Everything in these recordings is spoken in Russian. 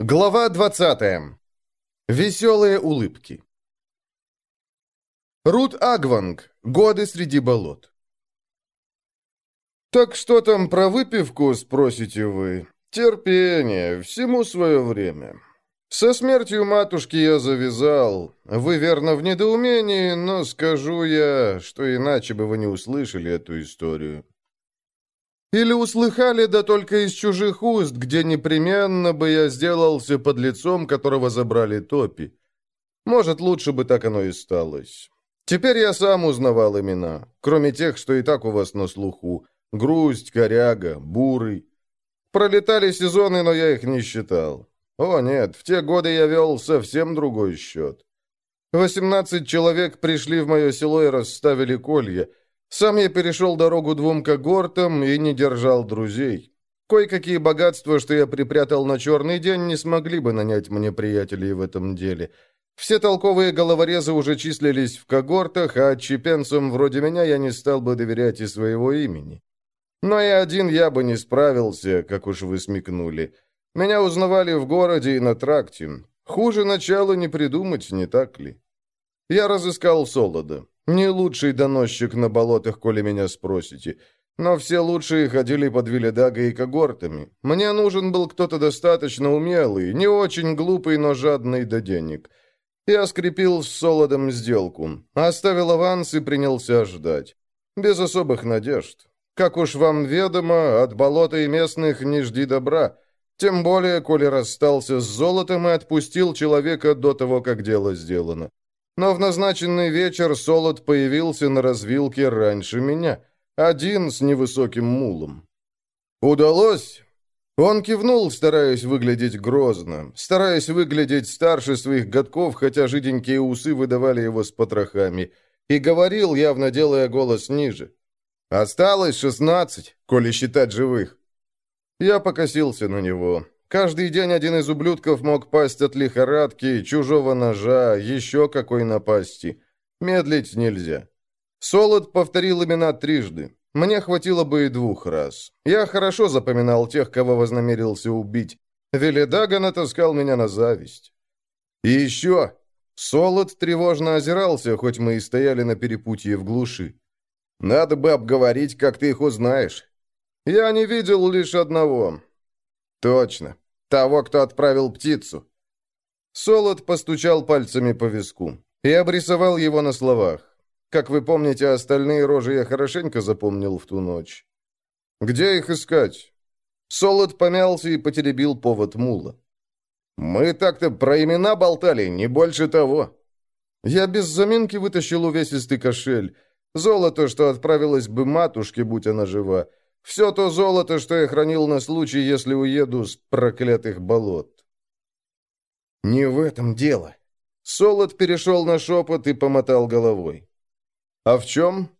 Глава 20. Веселые улыбки. Рут Агванг. Годы среди болот. «Так что там про выпивку?» – спросите вы. «Терпение, всему свое время. Со смертью матушки я завязал. Вы верно в недоумении, но скажу я, что иначе бы вы не услышали эту историю. Или услыхали, да только из чужих уст, где непременно бы я сделался под лицом, которого забрали топи. Может, лучше бы так оно и сталось. Теперь я сам узнавал имена, кроме тех, что и так у вас на слуху. Грусть, коряга, бурый. Пролетали сезоны, но я их не считал. О, нет, в те годы я вел совсем другой счет. Восемнадцать человек пришли в мое село и расставили колья. Сам я перешел дорогу двум когортам и не держал друзей. Кое-какие богатства, что я припрятал на черный день, не смогли бы нанять мне приятелей в этом деле. Все толковые головорезы уже числились в когортах, а отчепенцам вроде меня я не стал бы доверять и своего имени. Но и один я бы не справился, как уж вы смекнули. Меня узнавали в городе и на тракте. Хуже начала не придумать, не так ли? Я разыскал Солода. Не лучший доносчик на болотах, коли меня спросите. Но все лучшие ходили под Виледаго и когортами. Мне нужен был кто-то достаточно умелый, не очень глупый, но жадный до денег. Я скрепил с Солодом сделку, оставил аванс и принялся ждать. Без особых надежд. Как уж вам ведомо, от болота и местных не жди добра. Тем более, коли расстался с золотом и отпустил человека до того, как дело сделано. Но в назначенный вечер Солод появился на развилке раньше меня, один с невысоким мулом. «Удалось?» Он кивнул, стараясь выглядеть грозно, стараясь выглядеть старше своих годков, хотя жиденькие усы выдавали его с потрохами, и говорил, явно делая голос ниже. Осталось шестнадцать, коли считать живых. Я покосился на него. Каждый день один из ублюдков мог пасть от лихорадки, чужого ножа, еще какой напасти. Медлить нельзя. Солод повторил имена трижды. Мне хватило бы и двух раз. Я хорошо запоминал тех, кого вознамерился убить. Веледага натаскал меня на зависть. И еще. Солод тревожно озирался, хоть мы и стояли на перепутье в глуши. Надо бы обговорить, как ты их узнаешь. Я не видел лишь одного. Точно. Того, кто отправил птицу. Солод постучал пальцами по виску и обрисовал его на словах. Как вы помните, остальные рожи я хорошенько запомнил в ту ночь. Где их искать? Солод помялся и потеребил повод мула. Мы так-то про имена болтали, не больше того. Я без заминки вытащил увесистый кошель. Золото, что отправилось бы матушке, будь она жива. Все то золото, что я хранил на случай, если уеду с проклятых болот. Не в этом дело. Солод перешел на шепот и помотал головой. А в чем?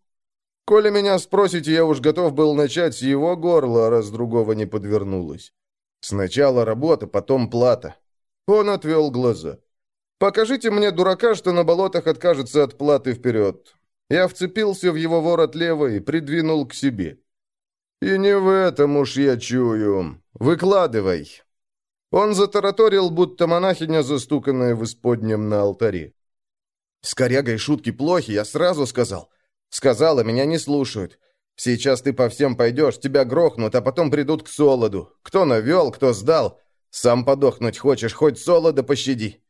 Коли меня спросите, я уж готов был начать с его горла, раз другого не подвернулось. Сначала работа, потом плата. Он отвел глаза. «Покажите мне дурака, что на болотах откажется от платы вперед. Я вцепился в его ворот лево и придвинул к себе. «И не в этом уж я чую. Выкладывай». Он затараторил, будто монахиня, застуканная в исподнем на алтаре. «С корягой шутки плохи, я сразу сказал. Сказала, меня не слушают. Сейчас ты по всем пойдешь, тебя грохнут, а потом придут к солоду. Кто навел, кто сдал. Сам подохнуть хочешь, хоть солода пощади».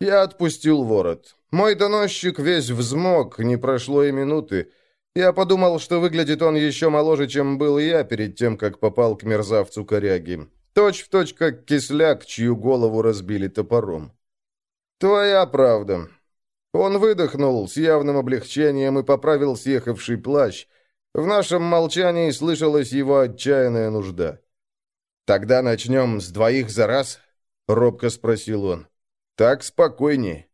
Я отпустил ворот. Мой доносчик весь взмок, не прошло и минуты. Я подумал, что выглядит он еще моложе, чем был я перед тем, как попал к мерзавцу коряги. Точь в точь, как кисляк, чью голову разбили топором. Твоя правда. Он выдохнул с явным облегчением и поправил съехавший плащ. В нашем молчании слышалась его отчаянная нужда. «Тогда начнем с двоих за раз?» — робко спросил он. «Так спокойнее».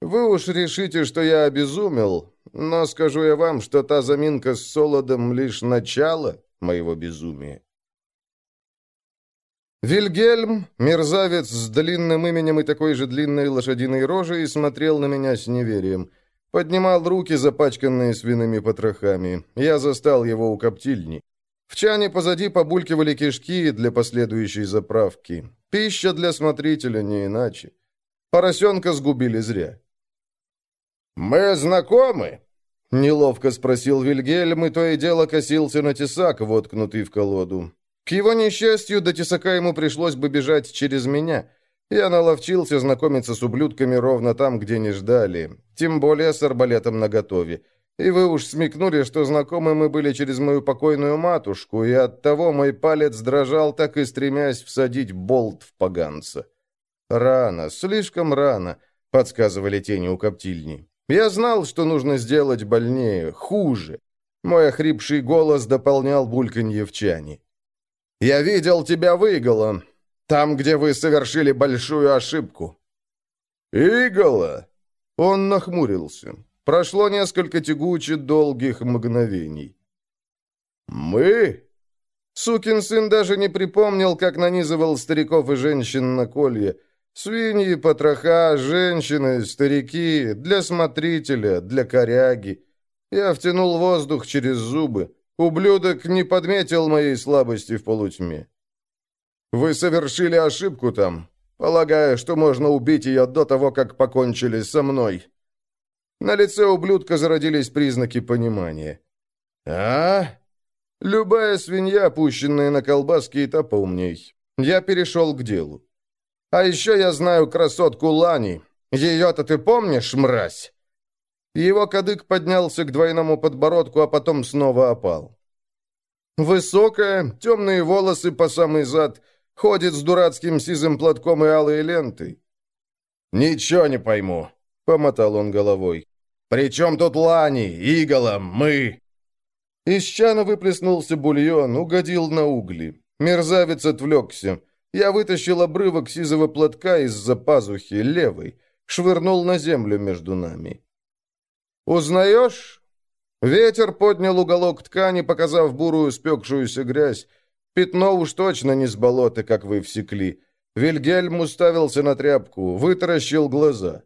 Вы уж решите, что я обезумел, но скажу я вам, что та заминка с солодом лишь начало моего безумия. Вильгельм, мерзавец с длинным именем и такой же длинной лошадиной рожей, смотрел на меня с неверием. Поднимал руки, запачканные свиными потрохами. Я застал его у коптильни. В чане позади побулькивали кишки для последующей заправки. Пища для смотрителя, не иначе. Поросенка сгубили зря. «Мы знакомы?» — неловко спросил Вильгельм, и то и дело косился на тесак, воткнутый в колоду. К его несчастью, до тесака ему пришлось бы бежать через меня. Я наловчился знакомиться с ублюдками ровно там, где не ждали, тем более с арбалетом наготове. И вы уж смекнули, что знакомы мы были через мою покойную матушку, и оттого мой палец дрожал, так и стремясь всадить болт в поганца. «Рано, слишком рано», — подсказывали тени у коптильни. «Я знал, что нужно сделать больнее, хуже». Мой охрипший голос дополнял бульканье в чане. «Я видел тебя в Иголо, там, где вы совершили большую ошибку». «Иголо?» Он нахмурился. Прошло несколько тягуче долгих мгновений. «Мы?» Сукин сын даже не припомнил, как нанизывал стариков и женщин на колье. Свиньи, потроха, женщины, старики, для смотрителя, для коряги. Я втянул воздух через зубы. Ублюдок не подметил моей слабости в полутьме. Вы совершили ошибку там, полагая, что можно убить ее до того, как покончили со мной. На лице ублюдка зародились признаки понимания. «А? Любая свинья, пущенная на колбаски, и та поумней. Я перешел к делу. А еще я знаю красотку Лани. Ее-то ты помнишь, мразь?» Его кадык поднялся к двойному подбородку, а потом снова опал. Высокая, темные волосы по самый зад, ходит с дурацким сизым платком и алой лентой. «Ничего не пойму», — помотал он головой. «При чем тут Лани, Иголом, мы?» Из чана выплеснулся бульон, угодил на угли. Мерзавец отвлекся. Я вытащил обрывок сизого платка из-за пазухи, левой, швырнул на землю между нами. «Узнаешь?» Ветер поднял уголок ткани, показав бурую спекшуюся грязь. Пятно уж точно не с болота, как вы всекли. Вильгельм уставился на тряпку, вытаращил глаза.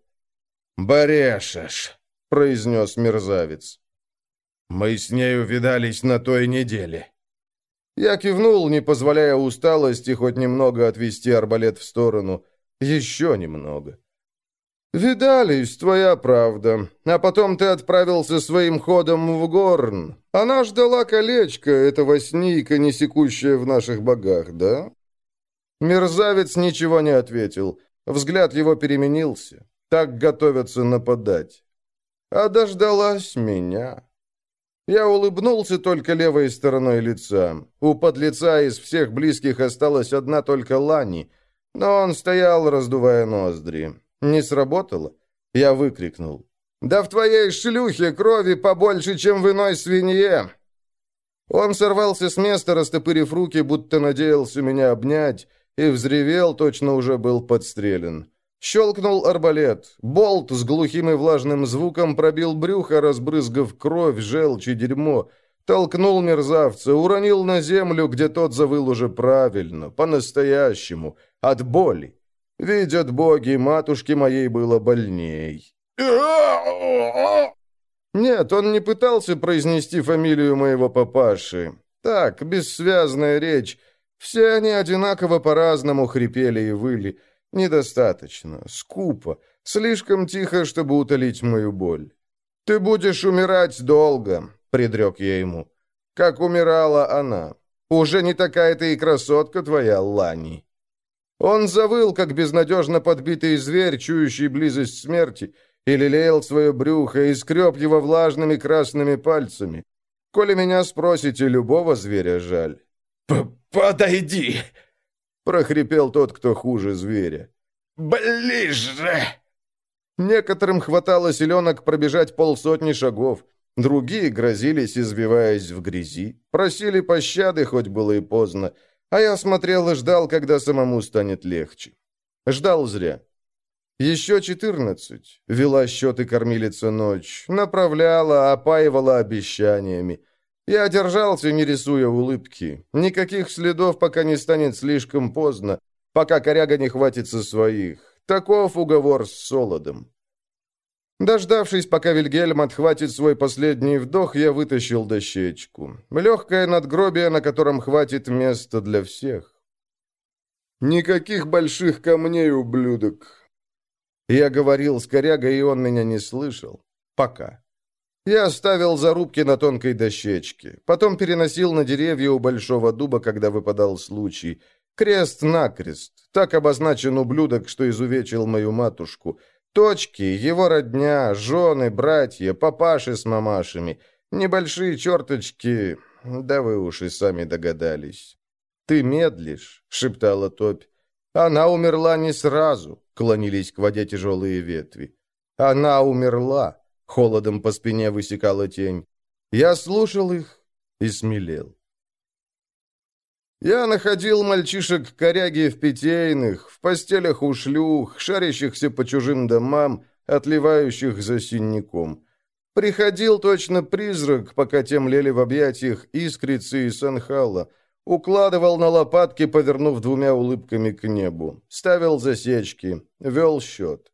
«Борешешь!» — произнес мерзавец. «Мы с нею видались на той неделе». Я кивнул, не позволяя усталости хоть немного отвести арбалет в сторону. Еще немного. «Видались, твоя правда. А потом ты отправился своим ходом в Горн. Она ждала колечко, этого сника, не секущее в наших богах, да?» Мерзавец ничего не ответил. Взгляд его переменился. Так готовятся нападать а дождалась меня. Я улыбнулся только левой стороной лица. У подлеца из всех близких осталась одна только Лани, но он стоял, раздувая ноздри. Не сработало? Я выкрикнул. «Да в твоей шлюхе крови побольше, чем в иной свинье!» Он сорвался с места, растопырив руки, будто надеялся меня обнять, и взревел, точно уже был подстрелен. Щелкнул арбалет. Болт с глухим и влажным звуком пробил брюхо, разбрызгав кровь, желчь и дерьмо. Толкнул мерзавца, уронил на землю, где тот завыл уже правильно, по-настоящему, от боли. Видят боги, матушке моей было больней. Нет, он не пытался произнести фамилию моего папаши. Так, бессвязная речь. Все они одинаково по-разному хрипели и выли. Недостаточно, скупо, слишком тихо, чтобы утолить мою боль. «Ты будешь умирать долго», — предрек я ему. «Как умирала она. Уже не такая ты и красотка твоя, Лани». Он завыл, как безнадежно подбитый зверь, чующий близость смерти, и лелеял свое брюхо, и скреб его влажными красными пальцами. Коли меня спросите, любого зверя жаль. «Подойди!» Прохрипел тот, кто хуже зверя. «Ближе!» Некоторым хватало селенок пробежать полсотни шагов. Другие грозились, извиваясь в грязи. Просили пощады, хоть было и поздно. А я смотрел и ждал, когда самому станет легче. Ждал зря. Еще четырнадцать. Вела счеты кормилица ночь. Направляла, опаивала обещаниями. Я держался, не рисуя улыбки. Никаких следов, пока не станет слишком поздно, пока коряга не хватится своих. Таков уговор с Солодом. Дождавшись, пока Вильгельм отхватит свой последний вдох, я вытащил дощечку. Легкое надгробие, на котором хватит места для всех. «Никаких больших камней, ублюдок!» Я говорил с корягой, и он меня не слышал. Пока. Я оставил зарубки на тонкой дощечке. Потом переносил на деревья у большого дуба, когда выпадал случай. Крест-накрест. Так обозначен ублюдок, что изувечил мою матушку. Точки, его родня, жены, братья, папаши с мамашами. Небольшие черточки, да вы уж и сами догадались. «Ты медлишь», — шептала топь. «Она умерла не сразу», — клонились к воде тяжелые ветви. «Она умерла», — холодом по спине высекала тень. Я слушал их и смелел. Я находил мальчишек-коряги в питейных, в постелях у шлюх, шарящихся по чужим домам, отливающих за синяком. Приходил точно призрак, пока тем лели в объятиях искрицы и санхала. Укладывал на лопатки, повернув двумя улыбками к небу. Ставил засечки, вел счет.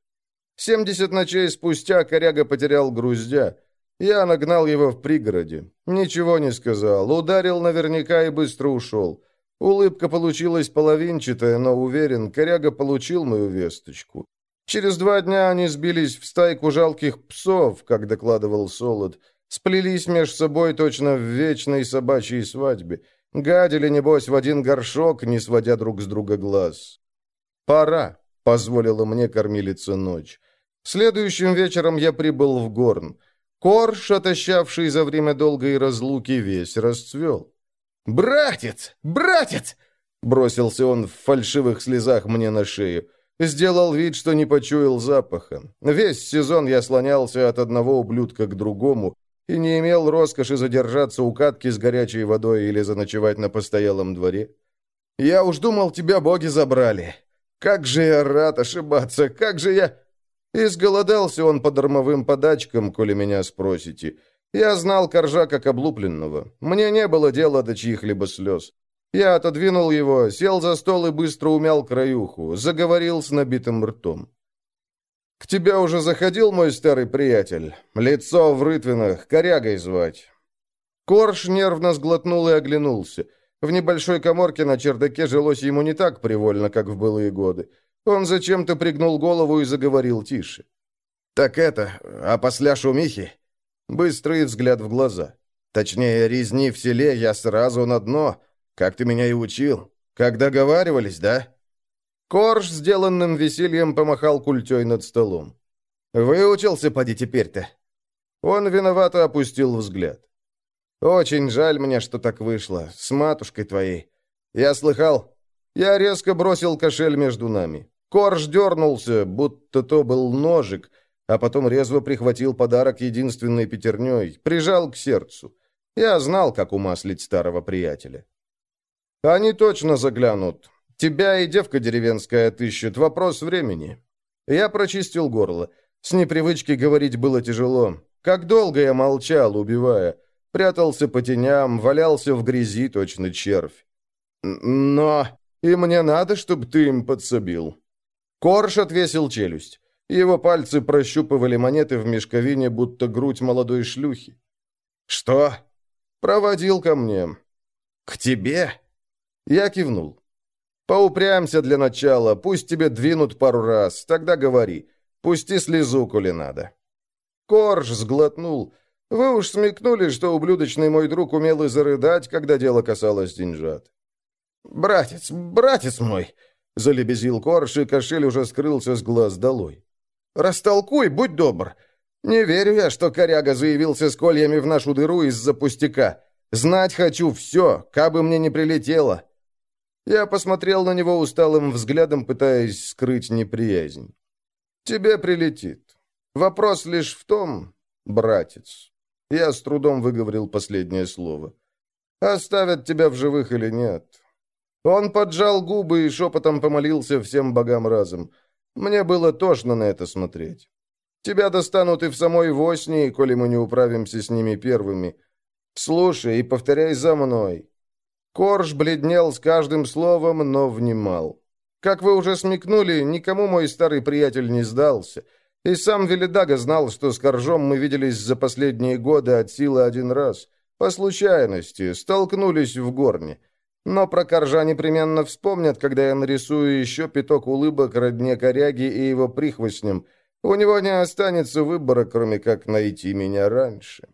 Семьдесят ночей спустя коряга потерял груздя. Я нагнал его в пригороде. Ничего не сказал, ударил наверняка и быстро ушел. Улыбка получилась половинчатая, но уверен, коряга получил мою весточку. Через два дня они сбились в стайку жалких псов, как докладывал Солод. Сплелись меж собой точно в вечной собачьей свадьбе. Гадили, небось, в один горшок, не сводя друг с друга глаз. «Пора», — позволила мне кормилица ночь. Следующим вечером я прибыл в Горн. Корж, отощавший за время долгой разлуки, весь расцвел. «Братец! Братец!» Бросился он в фальшивых слезах мне на шею. Сделал вид, что не почуял запаха. Весь сезон я слонялся от одного ублюдка к другому и не имел роскоши задержаться у катки с горячей водой или заночевать на постоялом дворе. Я уж думал, тебя боги забрали. Как же я рад ошибаться, как же я... Изголодался он по дармовым подачкам, коли меня спросите. Я знал Коржа как облупленного. Мне не было дела до чьих-либо слез. Я отодвинул его, сел за стол и быстро умял краюху, заговорил с набитым ртом. «К тебе уже заходил мой старый приятель? Лицо в рытвинах, корягой звать». Корж нервно сглотнул и оглянулся. В небольшой коморке на чердаке жилось ему не так привольно, как в былые годы. Он зачем-то пригнул голову и заговорил тише. «Так это, а после шумихи?» Быстрый взгляд в глаза. Точнее, резни в селе я сразу на дно, как ты меня и учил. Как договаривались, да? Корж сделанным весельем помахал культей над столом. «Выучился, поди теперь-то». Он виновато опустил взгляд. «Очень жаль мне, что так вышло. С матушкой твоей. Я слыхал. Я резко бросил кошель между нами. Корж дернулся, будто то был ножик, а потом резво прихватил подарок единственной пятерней, прижал к сердцу. Я знал, как умаслить старого приятеля. «Они точно заглянут. Тебя и девка деревенская отыщут. Вопрос времени». Я прочистил горло. С непривычки говорить было тяжело. Как долго я молчал, убивая. Прятался по теням, валялся в грязи, точно червь. «Но... И мне надо, чтобы ты им подсобил». Корж отвесил челюсть. Его пальцы прощупывали монеты в мешковине, будто грудь молодой шлюхи. «Что?» «Проводил ко мне». «К тебе?» Я кивнул. «Поупрямся для начала, пусть тебе двинут пару раз, тогда говори. Пусти слезу, коли надо». Корж сглотнул. «Вы уж смекнули, что ублюдочный мой друг умел и зарыдать, когда дело касалось деньжат». «Братец, братец мой!» — залебезил Корж, и кошель уже скрылся с глаз долой. Растолкуй, будь добр. Не верю я, что коряга заявился с кольями в нашу дыру из-за пустяка. Знать хочу все, кабы мне не прилетело». Я посмотрел на него усталым взглядом, пытаясь скрыть неприязнь. «Тебе прилетит. Вопрос лишь в том, братец...» Я с трудом выговорил последнее слово. «Оставят тебя в живых или нет?» Он поджал губы и шепотом помолился всем богам разом. Мне было тошно на это смотреть. Тебя достанут и в самой Восни, коли мы не управимся с ними первыми. Слушай и повторяй за мной». Корж бледнел с каждым словом, но внимал. Как вы уже смекнули, никому мой старый приятель не сдался. И сам Велидага знал, что с Коржом мы виделись за последние годы от силы один раз. По случайности, столкнулись в горне. Но про Коржа непременно вспомнят, когда я нарисую еще пяток улыбок родне коряги и его прихвостням. У него не останется выбора, кроме как найти меня раньше.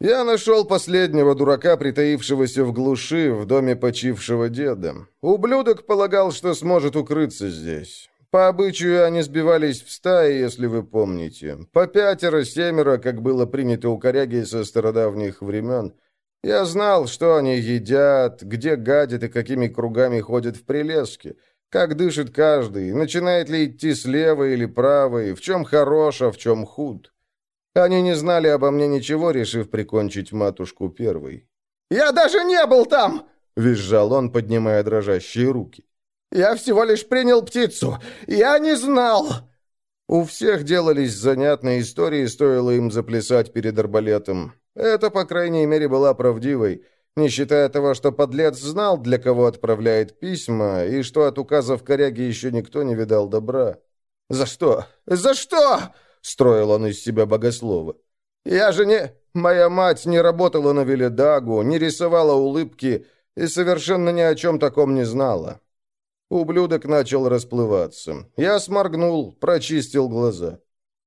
Я нашел последнего дурака, притаившегося в глуши, в доме почившего деда. Ублюдок полагал, что сможет укрыться здесь. По обычаю они сбивались в стаи, если вы помните. По пятеро, семеро, как было принято у коряги со стародавних времен. Я знал, что они едят, где гадят и какими кругами ходят в прилеске, как дышит каждый, начинает ли идти слева или правой, в чем хорош, а в чем худ. Они не знали обо мне ничего, решив прикончить матушку первой. «Я даже не был там!» — визжал он, поднимая дрожащие руки. «Я всего лишь принял птицу! Я не знал!» У всех делались занятные истории, стоило им заплясать перед арбалетом. Это, по крайней мере, была правдивой, не считая того, что подлец знал, для кого отправляет письма, и что от указов коряги еще никто не видал добра. «За что? За что?» — строил он из себя богослова. «Я же не... Моя мать не работала на Веледагу, не рисовала улыбки и совершенно ни о чем таком не знала». Ублюдок начал расплываться. Я сморгнул, прочистил глаза.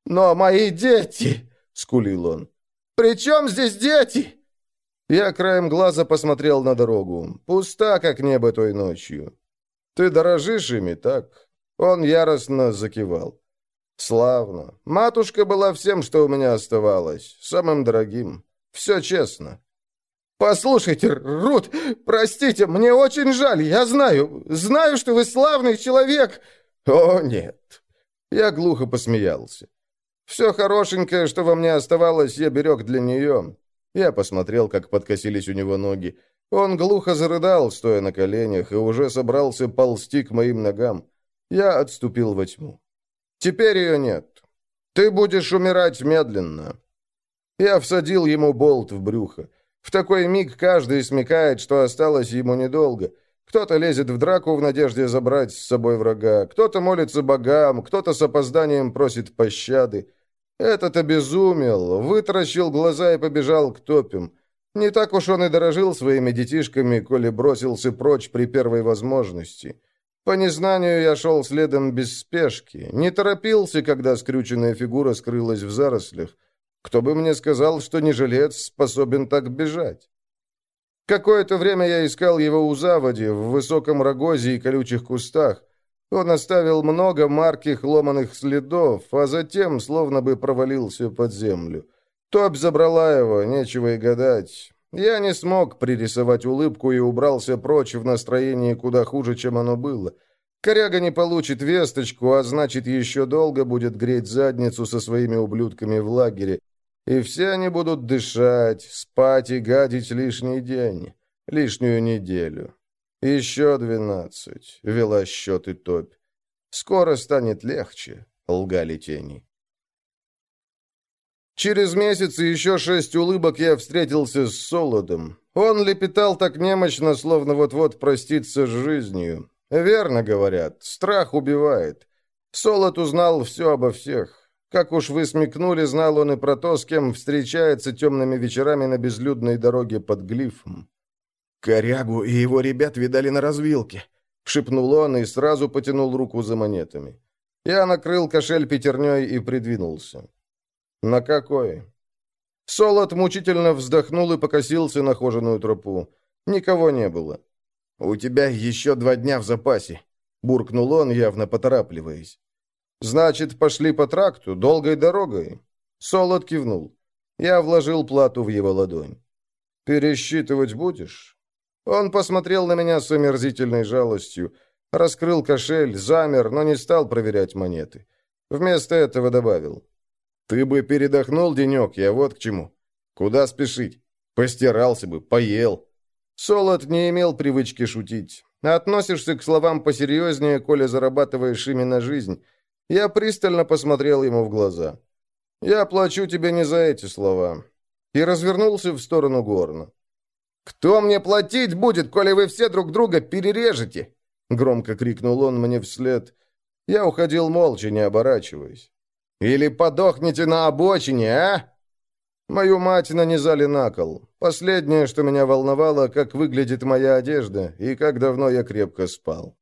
«Но мои дети!» — скулил он. «При чем здесь дети?» Я краем глаза посмотрел на дорогу. Пуста, как небо той ночью. «Ты дорожишь ими, так?» Он яростно закивал. Славно. Матушка была всем, что у меня оставалось. Самым дорогим. Все честно. «Послушайте, Рут, простите, мне очень жаль, я знаю, знаю, что вы славный человек!» «О, нет!» Я глухо посмеялся. «Все хорошенькое, что во мне оставалось, я берег для нее». Я посмотрел, как подкосились у него ноги. Он глухо зарыдал, стоя на коленях, и уже собрался ползти к моим ногам. Я отступил во тьму. Теперь ее нет. Ты будешь умирать медленно. Я всадил ему болт в брюхо. В такой миг каждый смекает, что осталось ему недолго. Кто-то лезет в драку в надежде забрать с собой врага, кто-то молится богам, кто-то с опозданием просит пощады. Этот обезумел, вытаращил глаза и побежал к топим. Не так уж он и дорожил своими детишками, коли бросился прочь при первой возможности. По незнанию я шел следом без спешки, не торопился, когда скрюченная фигура скрылась в зарослях. Кто бы мне сказал, что не жилец способен так бежать? Какое-то время я искал его у заводи, в высоком рогозе и колючих кустах. Он оставил много марких ломаных следов, а затем словно бы провалился под землю. Топь забрала его, нечего и гадать. Я не смог пририсовать улыбку и убрался прочь в настроении куда хуже, чем оно было. Коряга не получит весточку, а значит, еще долго будет греть задницу со своими ублюдками в лагере. И все они будут дышать, спать и гадить лишний день, лишнюю неделю. Еще двенадцать, вела счеты топь. Скоро станет легче, лгали тени. Через месяц и еще шесть улыбок я встретился с Солодом. Он лепетал так немощно, словно вот-вот простится с жизнью. Верно говорят, страх убивает. Солод узнал все обо всех. Как уж вы смекнули, знал он и про то, с кем встречается темными вечерами на безлюдной дороге под глифом. «Корягу и его ребят видали на развилке», — шепнул он и сразу потянул руку за монетами. Я накрыл кошель пятерней и придвинулся. «На какой?» Солод мучительно вздохнул и покосился на хоженую тропу. Никого не было. «У тебя еще два дня в запасе», — буркнул он, явно поторапливаясь. «Значит, пошли по тракту, долгой дорогой?» Солод кивнул. Я вложил плату в его ладонь. «Пересчитывать будешь?» Он посмотрел на меня с омерзительной жалостью, раскрыл кошель, замер, но не стал проверять монеты. Вместо этого добавил. Ты бы передохнул денек, я вот к чему. Куда спешить? Постирался бы, поел. Солод не имел привычки шутить. Относишься к словам посерьезнее, коли зарабатываешь ими на жизнь. Я пристально посмотрел ему в глаза. «Я плачу тебе не за эти слова». И развернулся в сторону горна. «Кто мне платить будет, коли вы все друг друга перережете?» Громко крикнул он мне вслед. Я уходил молча, не оборачиваясь. «Или подохните на обочине, а?» Мою мать нанизали на кол. Последнее, что меня волновало, как выглядит моя одежда и как давно я крепко спал.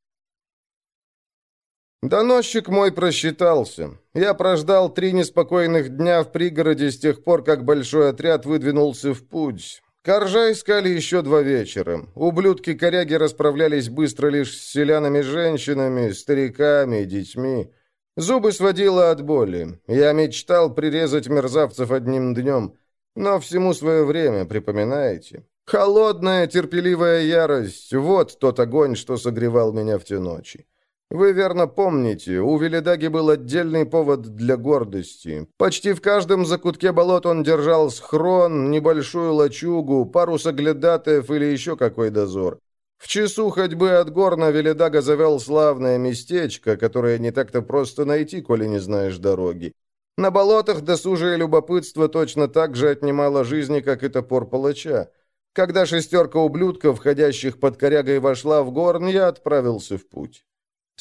Доносчик мой просчитался. Я прождал три неспокойных дня в пригороде с тех пор, как большой отряд выдвинулся в путь. Коржа искали еще два вечера. Ублюдки-коряги расправлялись быстро лишь с селянами-женщинами, стариками, детьми. Зубы сводило от боли. Я мечтал прирезать мерзавцев одним днем. Но всему свое время, припоминаете? Холодная, терпеливая ярость — вот тот огонь, что согревал меня в те ночи. Вы верно помните, у Велидаги был отдельный повод для гордости. Почти в каждом закутке болот он держал схрон, небольшую лачугу, пару соглядатаев или еще какой дозор. В часу ходьбы от гор на Велидага завел славное местечко, которое не так-то просто найти, коли не знаешь дороги. На болотах досужее любопытство точно так же отнимало жизни, как и топор палача. Когда шестерка ублюдков, входящих под корягой, вошла в горн, я отправился в путь.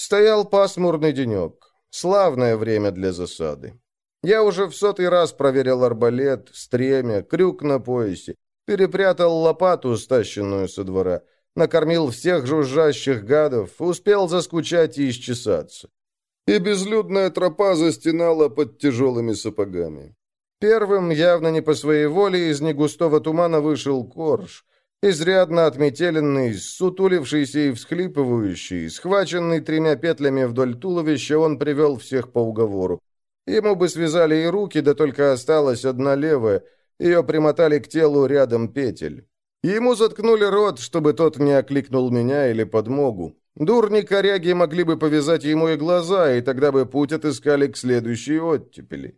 Стоял пасмурный денек. Славное время для засады. Я уже в сотый раз проверил арбалет, стремя, крюк на поясе, перепрятал лопату, стащенную со двора, накормил всех жужжащих гадов, успел заскучать и исчесаться. И безлюдная тропа застенала под тяжелыми сапогами. Первым, явно не по своей воле, из негустого тумана вышел корж. Изрядно отметеленный, сутулившийся и всхлипывающий, схваченный тремя петлями вдоль туловища, он привел всех по уговору. Ему бы связали и руки, да только осталась одна левая. Ее примотали к телу рядом петель. Ему заткнули рот, чтобы тот не окликнул меня или подмогу. Дурни коряги могли бы повязать ему и глаза, и тогда бы путь отыскали к следующей оттепели.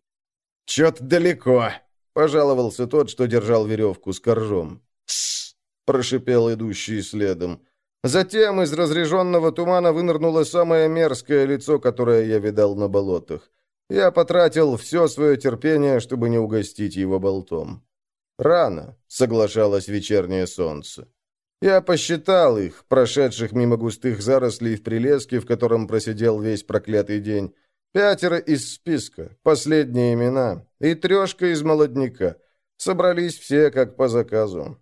«Чет далеко», — пожаловался тот, что держал веревку с коржом. «Тссс!» — прошипел идущий следом. Затем из разреженного тумана вынырнуло самое мерзкое лицо, которое я видал на болотах. Я потратил все свое терпение, чтобы не угостить его болтом. «Рано», — соглашалось вечернее солнце. Я посчитал их, прошедших мимо густых зарослей в прилеске, в котором просидел весь проклятый день. Пятеро из списка, последние имена, и трешка из молодняка. Собрались все как по заказу.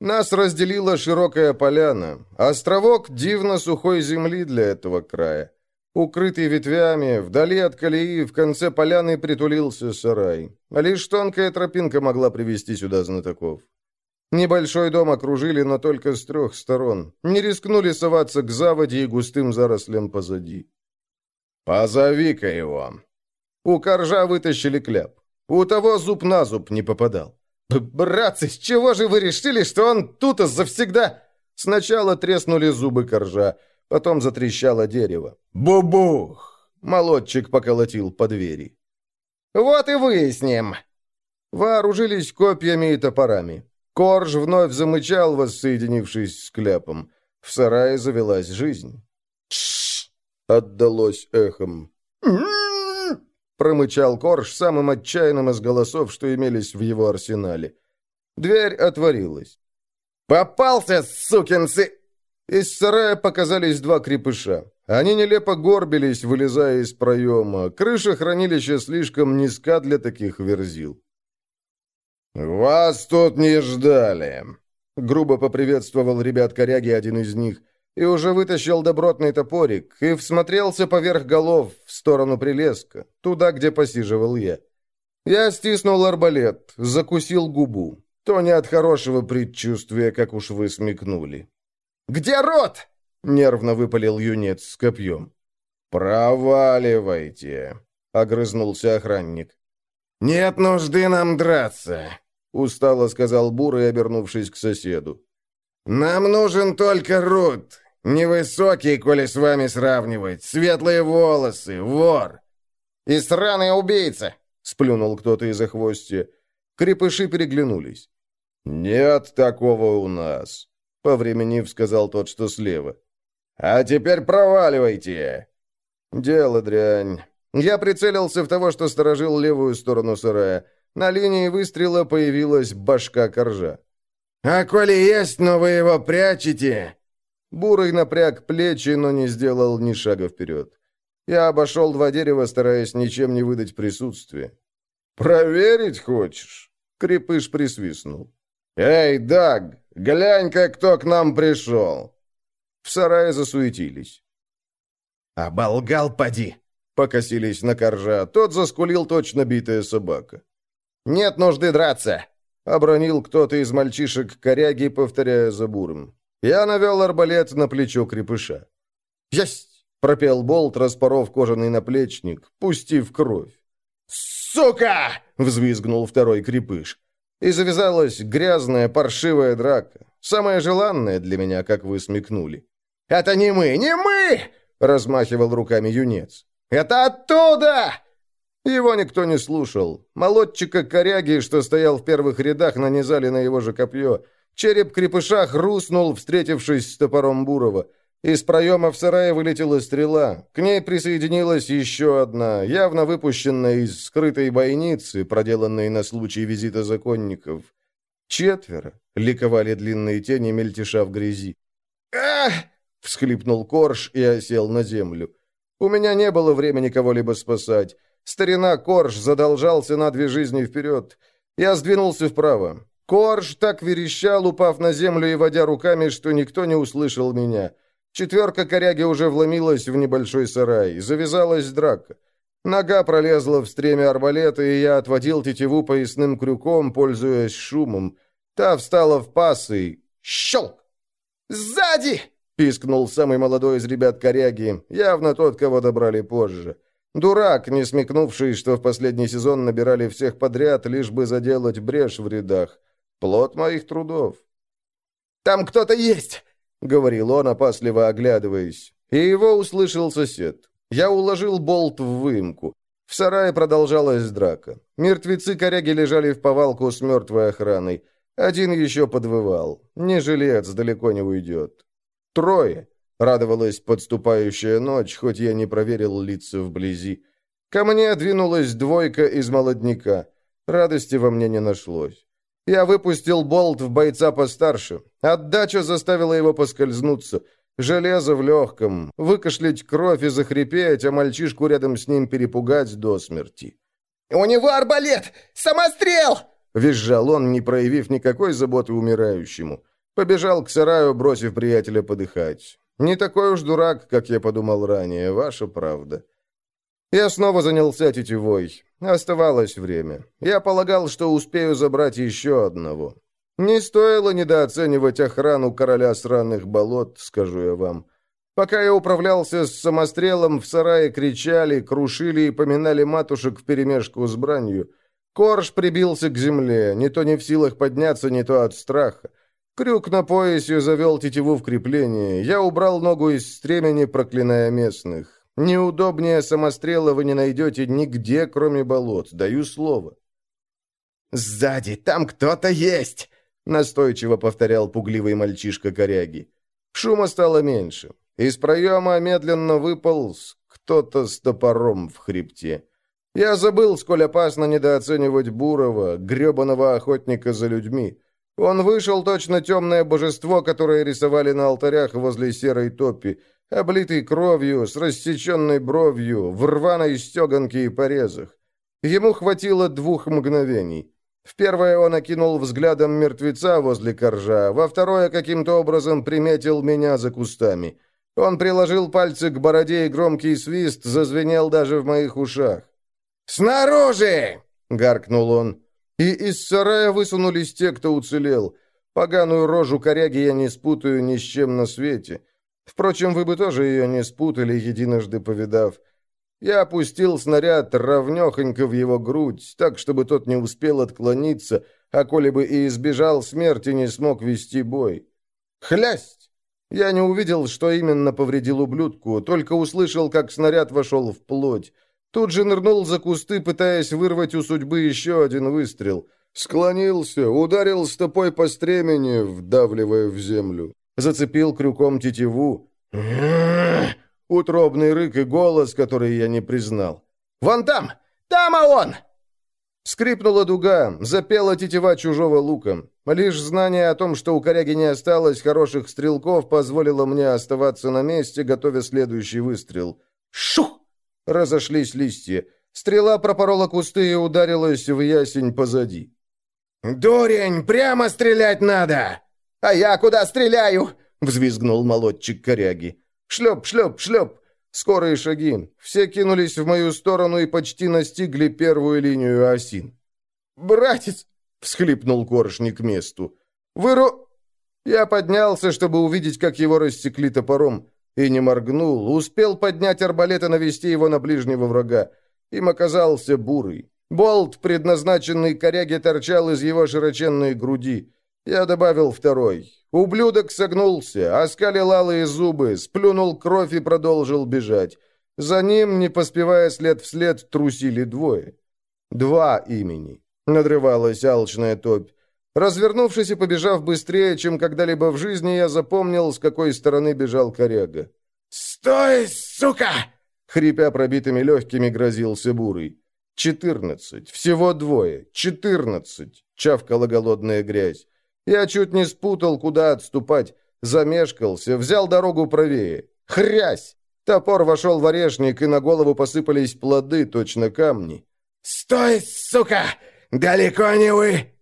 Нас разделила широкая поляна, островок дивно сухой земли для этого края. Укрытый ветвями, вдали от колеи, в конце поляны притулился сарай. Лишь тонкая тропинка могла привести сюда знатоков. Небольшой дом окружили, но только с трех сторон. Не рискнули соваться к заводе и густым зарослям позади. «Позови-ка его!» У коржа вытащили кляп. У того зуб на зуб не попадал. «Братцы, с чего же вы решили, что он тут завсегда?» Сначала треснули зубы коржа, потом затрещало дерево. «Бубух!» Молодчик поколотил по двери. «Вот и выясним!» Вооружились копьями и топорами. Корж вновь замычал, воссоединившись с кляпом. В сарае завелась жизнь. «Тш!» — отдалось эхом. Промычал Корж самым отчаянным из голосов, что имелись в его арсенале. Дверь отворилась. «Попался, сукин сы...» Из сарая показались два крепыша. Они нелепо горбились, вылезая из проема. Крыша хранилища слишком низка для таких верзил. «Вас тут не ждали!» Грубо поприветствовал ребят коряги один из них и уже вытащил добротный топорик и всмотрелся поверх голов в сторону прилеска, туда, где посиживал я. Я стиснул арбалет, закусил губу. То не от хорошего предчувствия, как уж вы смекнули. «Где рот?» — нервно выпалил юнец с копьем. «Проваливайте!» — огрызнулся охранник. «Нет нужды нам драться», — устало сказал Бурый, обернувшись к соседу. «Нам нужен только Рут. Невысокий, коли с вами сравнивать. Светлые волосы, вор». «И сраный убийца», — сплюнул кто-то из охвостья. Крепыши переглянулись. «Нет такого у нас», — повременив сказал тот, что слева. «А теперь проваливайте!» «Дело дрянь. Я прицелился в того, что сторожил левую сторону сарая. На линии выстрела появилась башка коржа. «А коли есть, но вы его прячете?» Бурый напряг плечи, но не сделал ни шага вперед. Я обошел два дерева, стараясь ничем не выдать присутствие. «Проверить хочешь?» Крепыш присвистнул. «Эй, Даг, глянь-ка, кто к нам пришел!» В сарае засуетились. «Оболгал, поди!» Покосились на коржа. Тот заскулил точно битая собака. «Нет нужды драться!» Обронил кто-то из мальчишек коряги, повторяя за буром. Я навел арбалет на плечо крепыша. «Есть!» — пропел болт, распоров кожаный наплечник, пустив кровь. «Сука!» — взвизгнул второй крепыш. И завязалась грязная, паршивая драка. Самая желанная для меня, как вы смекнули. «Это не мы! Не мы!» — размахивал руками юнец. «Это оттуда!» Его никто не слушал. Молодчика коряги, что стоял в первых рядах, нанизали на его же копье. Череп крепыша хрустнул, встретившись с топором Бурова. Из проема в сарае вылетела стрела. К ней присоединилась еще одна, явно выпущенная из скрытой бойницы, проделанной на случай визита законников. Четверо ликовали длинные тени, мельтеша в грязи. «Ах!» — всхлипнул Корж и осел на землю. «У меня не было времени кого-либо спасать. Старина Корж задолжался на две жизни вперед. Я сдвинулся вправо. Корж так верещал, упав на землю и водя руками, что никто не услышал меня. Четверка коряги уже вломилась в небольшой сарай. Завязалась драка. Нога пролезла в стремя арбалета, и я отводил тетиву поясным крюком, пользуясь шумом. Та встала в паз и... Щелк! «Сзади!» — пискнул самый молодой из ребят коряги, явно тот, кого добрали позже. Дурак, не смекнувший, что в последний сезон набирали всех подряд, лишь бы заделать брешь в рядах. Плод моих трудов. «Там кто-то есть!» — говорил он, опасливо оглядываясь. И его услышал сосед. Я уложил болт в выемку. В сарае продолжалась драка. Мертвецы коряги лежали в повалку с мертвой охраной. Один еще подвывал. Не жилец, далеко не уйдет. Трое. Радовалась подступающая ночь, хоть я не проверил лица вблизи. Ко мне двинулась двойка из молодняка. Радости во мне не нашлось. Я выпустил болт в бойца постарше. Отдача заставила его поскользнуться. Железо в легком. Выкашлять кровь и захрипеть, а мальчишку рядом с ним перепугать до смерти. «У него арбалет! Самострел!» Визжал он, не проявив никакой заботы умирающему. Побежал к сараю, бросив приятеля подыхать. Не такой уж дурак, как я подумал ранее, ваша правда. Я снова занялся тетивой. Оставалось время. Я полагал, что успею забрать еще одного. Не стоило недооценивать охрану короля сраных болот, скажу я вам. Пока я управлялся с самострелом, в сарае кричали, крушили и поминали матушек вперемешку с бранью. Корж прибился к земле, не то не в силах подняться, не то от страха. Крюк на поясе завел тетиву в крепление. Я убрал ногу из стремени, проклиная местных. Неудобнее самострела вы не найдете нигде, кроме болот, даю слово. «Сзади, там кто-то есть!» — настойчиво повторял пугливый мальчишка коряги. Шума стало меньше. Из проема медленно выполз кто-то с топором в хребте. Я забыл, сколь опасно недооценивать Бурова, гребаного охотника за людьми. Он вышел точно темное божество, которое рисовали на алтарях возле серой топи, облитый кровью, с рассеченной бровью, в рваной стеганке и порезах. Ему хватило двух мгновений. В первое он окинул взглядом мертвеца возле коржа, во второе каким-то образом приметил меня за кустами. Он приложил пальцы к бороде, и громкий свист зазвенел даже в моих ушах. «Снаружи!» — гаркнул он. И из сарая высунулись те, кто уцелел. Поганую рожу коряги я не спутаю ни с чем на свете. Впрочем, вы бы тоже ее не спутали, единожды повидав. Я опустил снаряд ровнехонько в его грудь, так, чтобы тот не успел отклониться, а коли бы и избежал смерти, не смог вести бой. Хлясть! Я не увидел, что именно повредил ублюдку, только услышал, как снаряд вошел в плоть. Тут же нырнул за кусты, пытаясь вырвать у судьбы еще один выстрел. Склонился, ударил стопой по стремени, вдавливая в землю. Зацепил крюком тетиву. Утробный рык и голос, который я не признал. «Вон там! Там а он!» Скрипнула дуга, запела тетива чужого лука. Лишь знание о том, что у коряги не осталось хороших стрелков, позволило мне оставаться на месте, готовя следующий выстрел. Шух! Разошлись листья. Стрела пропорола кусты и ударилась в ясень позади. «Дурень, прямо стрелять надо!» «А я куда стреляю?» — взвизгнул молодчик коряги. «Шлеп, шлеп, шлеп!» Скорые шаги. Все кинулись в мою сторону и почти настигли первую линию осин. «Братец!» — всхлипнул коршник к месту. «Выру...» Я поднялся, чтобы увидеть, как его рассекли топором, и не моргнул. Успел поднять арбалет и навести его на ближнего врага. Им оказался бурый. Болт, предназначенный коряге, торчал из его широченной груди. Я добавил второй. Ублюдок согнулся, оскалил алые зубы, сплюнул кровь и продолжил бежать. За ним, не поспевая след вслед, трусили двое. Два имени. Надрывалась алчная топь. Развернувшись и побежав быстрее, чем когда-либо в жизни, я запомнил, с какой стороны бежал коряга. «Стой, сука!» Хрипя пробитыми легкими, грозился бурый. «Четырнадцать! Всего двое! Четырнадцать!» — чавкала голодная грязь. Я чуть не спутал, куда отступать. Замешкался, взял дорогу правее. Хрясь! Топор вошел в орешник, и на голову посыпались плоды, точно камни. «Стой, сука! Далеко не вы!»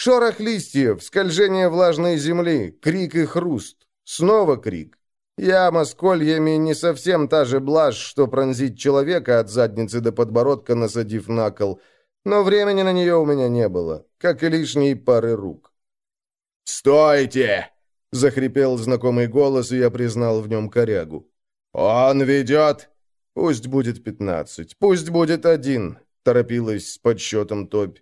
Шорох листьев, скольжение влажной земли, крик и хруст. Снова крик. Яма с кольями не совсем та же блажь, что пронзить человека от задницы до подбородка, насадив на кол. Но времени на нее у меня не было, как и лишней пары рук. «Стойте!» — захрипел знакомый голос, и я признал в нем корягу. «Он ведет!» «Пусть будет пятнадцать, пусть будет один», — торопилась с подсчетом топь.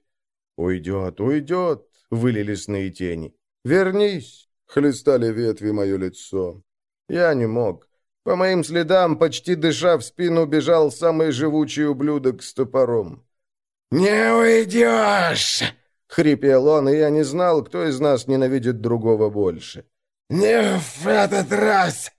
«Уйдет, уйдет!» — выли лесные тени. «Вернись!» — хлестали ветви мое лицо. Я не мог. По моим следам, почти дыша в спину, бежал самый живучий ублюдок с топором. «Не уйдешь!» — хрипел он, и я не знал, кто из нас ненавидит другого больше. «Не в этот раз!»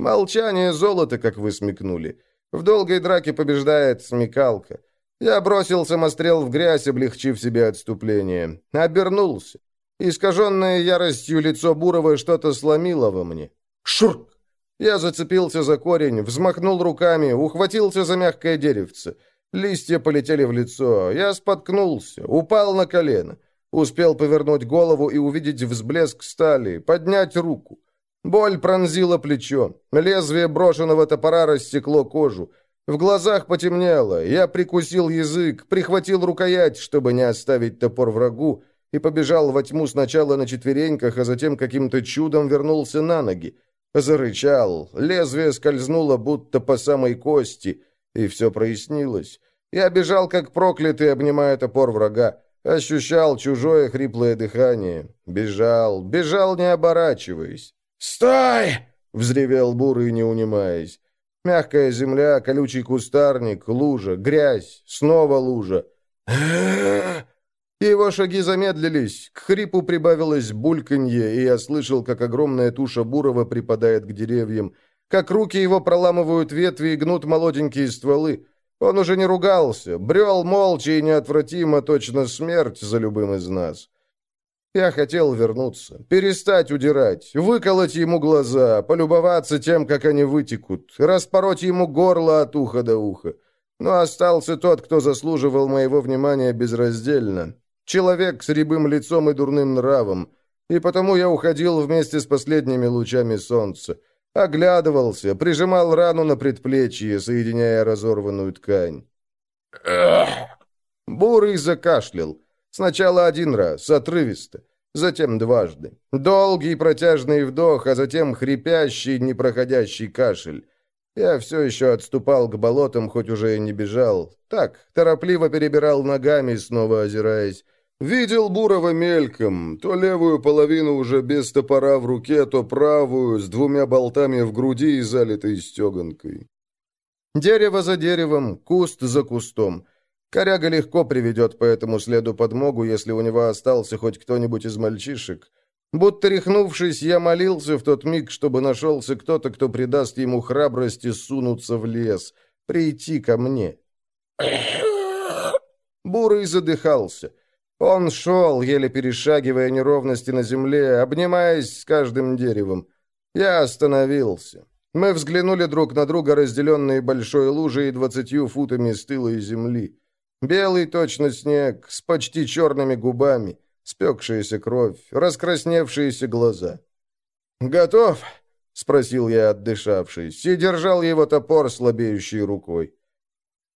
Молчание золота, как вы смекнули. В долгой драке побеждает смекалка. Я бросил самострел в грязь, облегчив себе отступление. Обернулся. Искаженное яростью лицо Бурова что-то сломило во мне. Шурк! Я зацепился за корень, взмахнул руками, ухватился за мягкое деревце. Листья полетели в лицо. Я споткнулся, упал на колено. Успел повернуть голову и увидеть взблеск стали, поднять руку. Боль пронзила плечо. Лезвие брошенного топора рассекло кожу. В глазах потемнело. Я прикусил язык, прихватил рукоять, чтобы не оставить топор врагу, и побежал во тьму сначала на четвереньках, а затем каким-то чудом вернулся на ноги. Зарычал, лезвие скользнуло будто по самой кости, и все прояснилось. Я бежал как проклятый, обнимая топор врага. Ощущал чужое хриплое дыхание. Бежал, бежал, не оборачиваясь. «Стой!» — взревел бурый, не унимаясь. Мягкая земля, колючий кустарник, лужа, грязь, снова лужа. Его шаги замедлились, к хрипу прибавилось бульканье, и я слышал, как огромная туша Бурова припадает к деревьям, как руки его проламывают ветви и гнут молоденькие стволы. Он уже не ругался, брел молча и неотвратимо, точно смерть за любым из нас. Я хотел вернуться, перестать удирать, выколоть ему глаза, полюбоваться тем, как они вытекут, распороть ему горло от уха до уха. Но остался тот, кто заслуживал моего внимания безраздельно, Человек с рябым лицом и дурным нравом. И потому я уходил вместе с последними лучами солнца. Оглядывался, прижимал рану на предплечье, соединяя разорванную ткань. Бурый закашлял. Сначала один раз, отрывисто, затем дважды. Долгий протяжный вдох, а затем хрипящий, непроходящий кашель. Я все еще отступал к болотам, хоть уже и не бежал. Так, торопливо перебирал ногами, снова озираясь. Видел Бурова мельком, то левую половину уже без топора в руке, то правую, с двумя болтами в груди и залитой стеганкой. Дерево за деревом, куст за кустом. Коряга легко приведет по этому следу подмогу, если у него остался хоть кто-нибудь из мальчишек. Будто рехнувшись, я молился в тот миг, чтобы нашелся кто-то, кто придаст ему храбрости сунуться в лес, прийти ко мне. Бурый задыхался. Он шел, еле перешагивая неровности на земле, обнимаясь с каждым деревом. Я остановился. Мы взглянули друг на друга, разделенные большой лужей и двадцатью футами стылой земли. Белый точно снег, с почти черными губами, спекшаяся кровь, раскрасневшиеся глаза. «Готов?» — спросил я, отдышавшись, и держал его топор слабеющей рукой.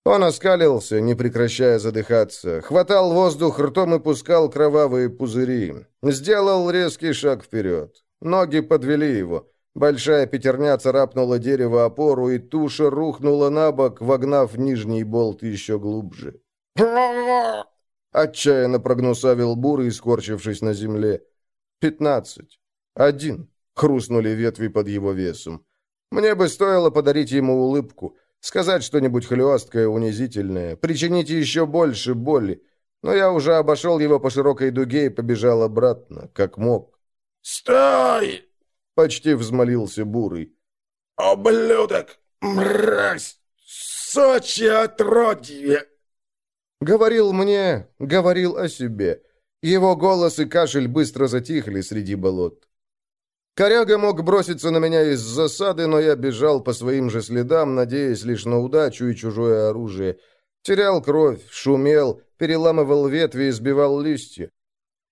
Он оскалился, не прекращая задыхаться, хватал воздух ртом и пускал кровавые пузыри. Сделал резкий шаг вперед. Ноги подвели его. Большая пятерня царапнула дерево опору, и туша рухнула на бок, вогнав нижний болт еще глубже. Отчаянно прогнусавил бурый, скорчившись на земле. «Пятнадцать. Один». Хрустнули ветви под его весом. Мне бы стоило подарить ему улыбку, сказать что-нибудь хлесткое, унизительное, причинить еще больше боли. Но я уже обошел его по широкой дуге и побежал обратно, как мог. «Стой!» — почти взмолился Бурый. «Ублюдок! Мразь! Сочи отродье!» Говорил мне, говорил о себе. Его голос и кашель быстро затихли среди болот. Коряга мог броситься на меня из засады, но я бежал по своим же следам, надеясь лишь на удачу и чужое оружие. Терял кровь, шумел, переламывал ветви и сбивал листья.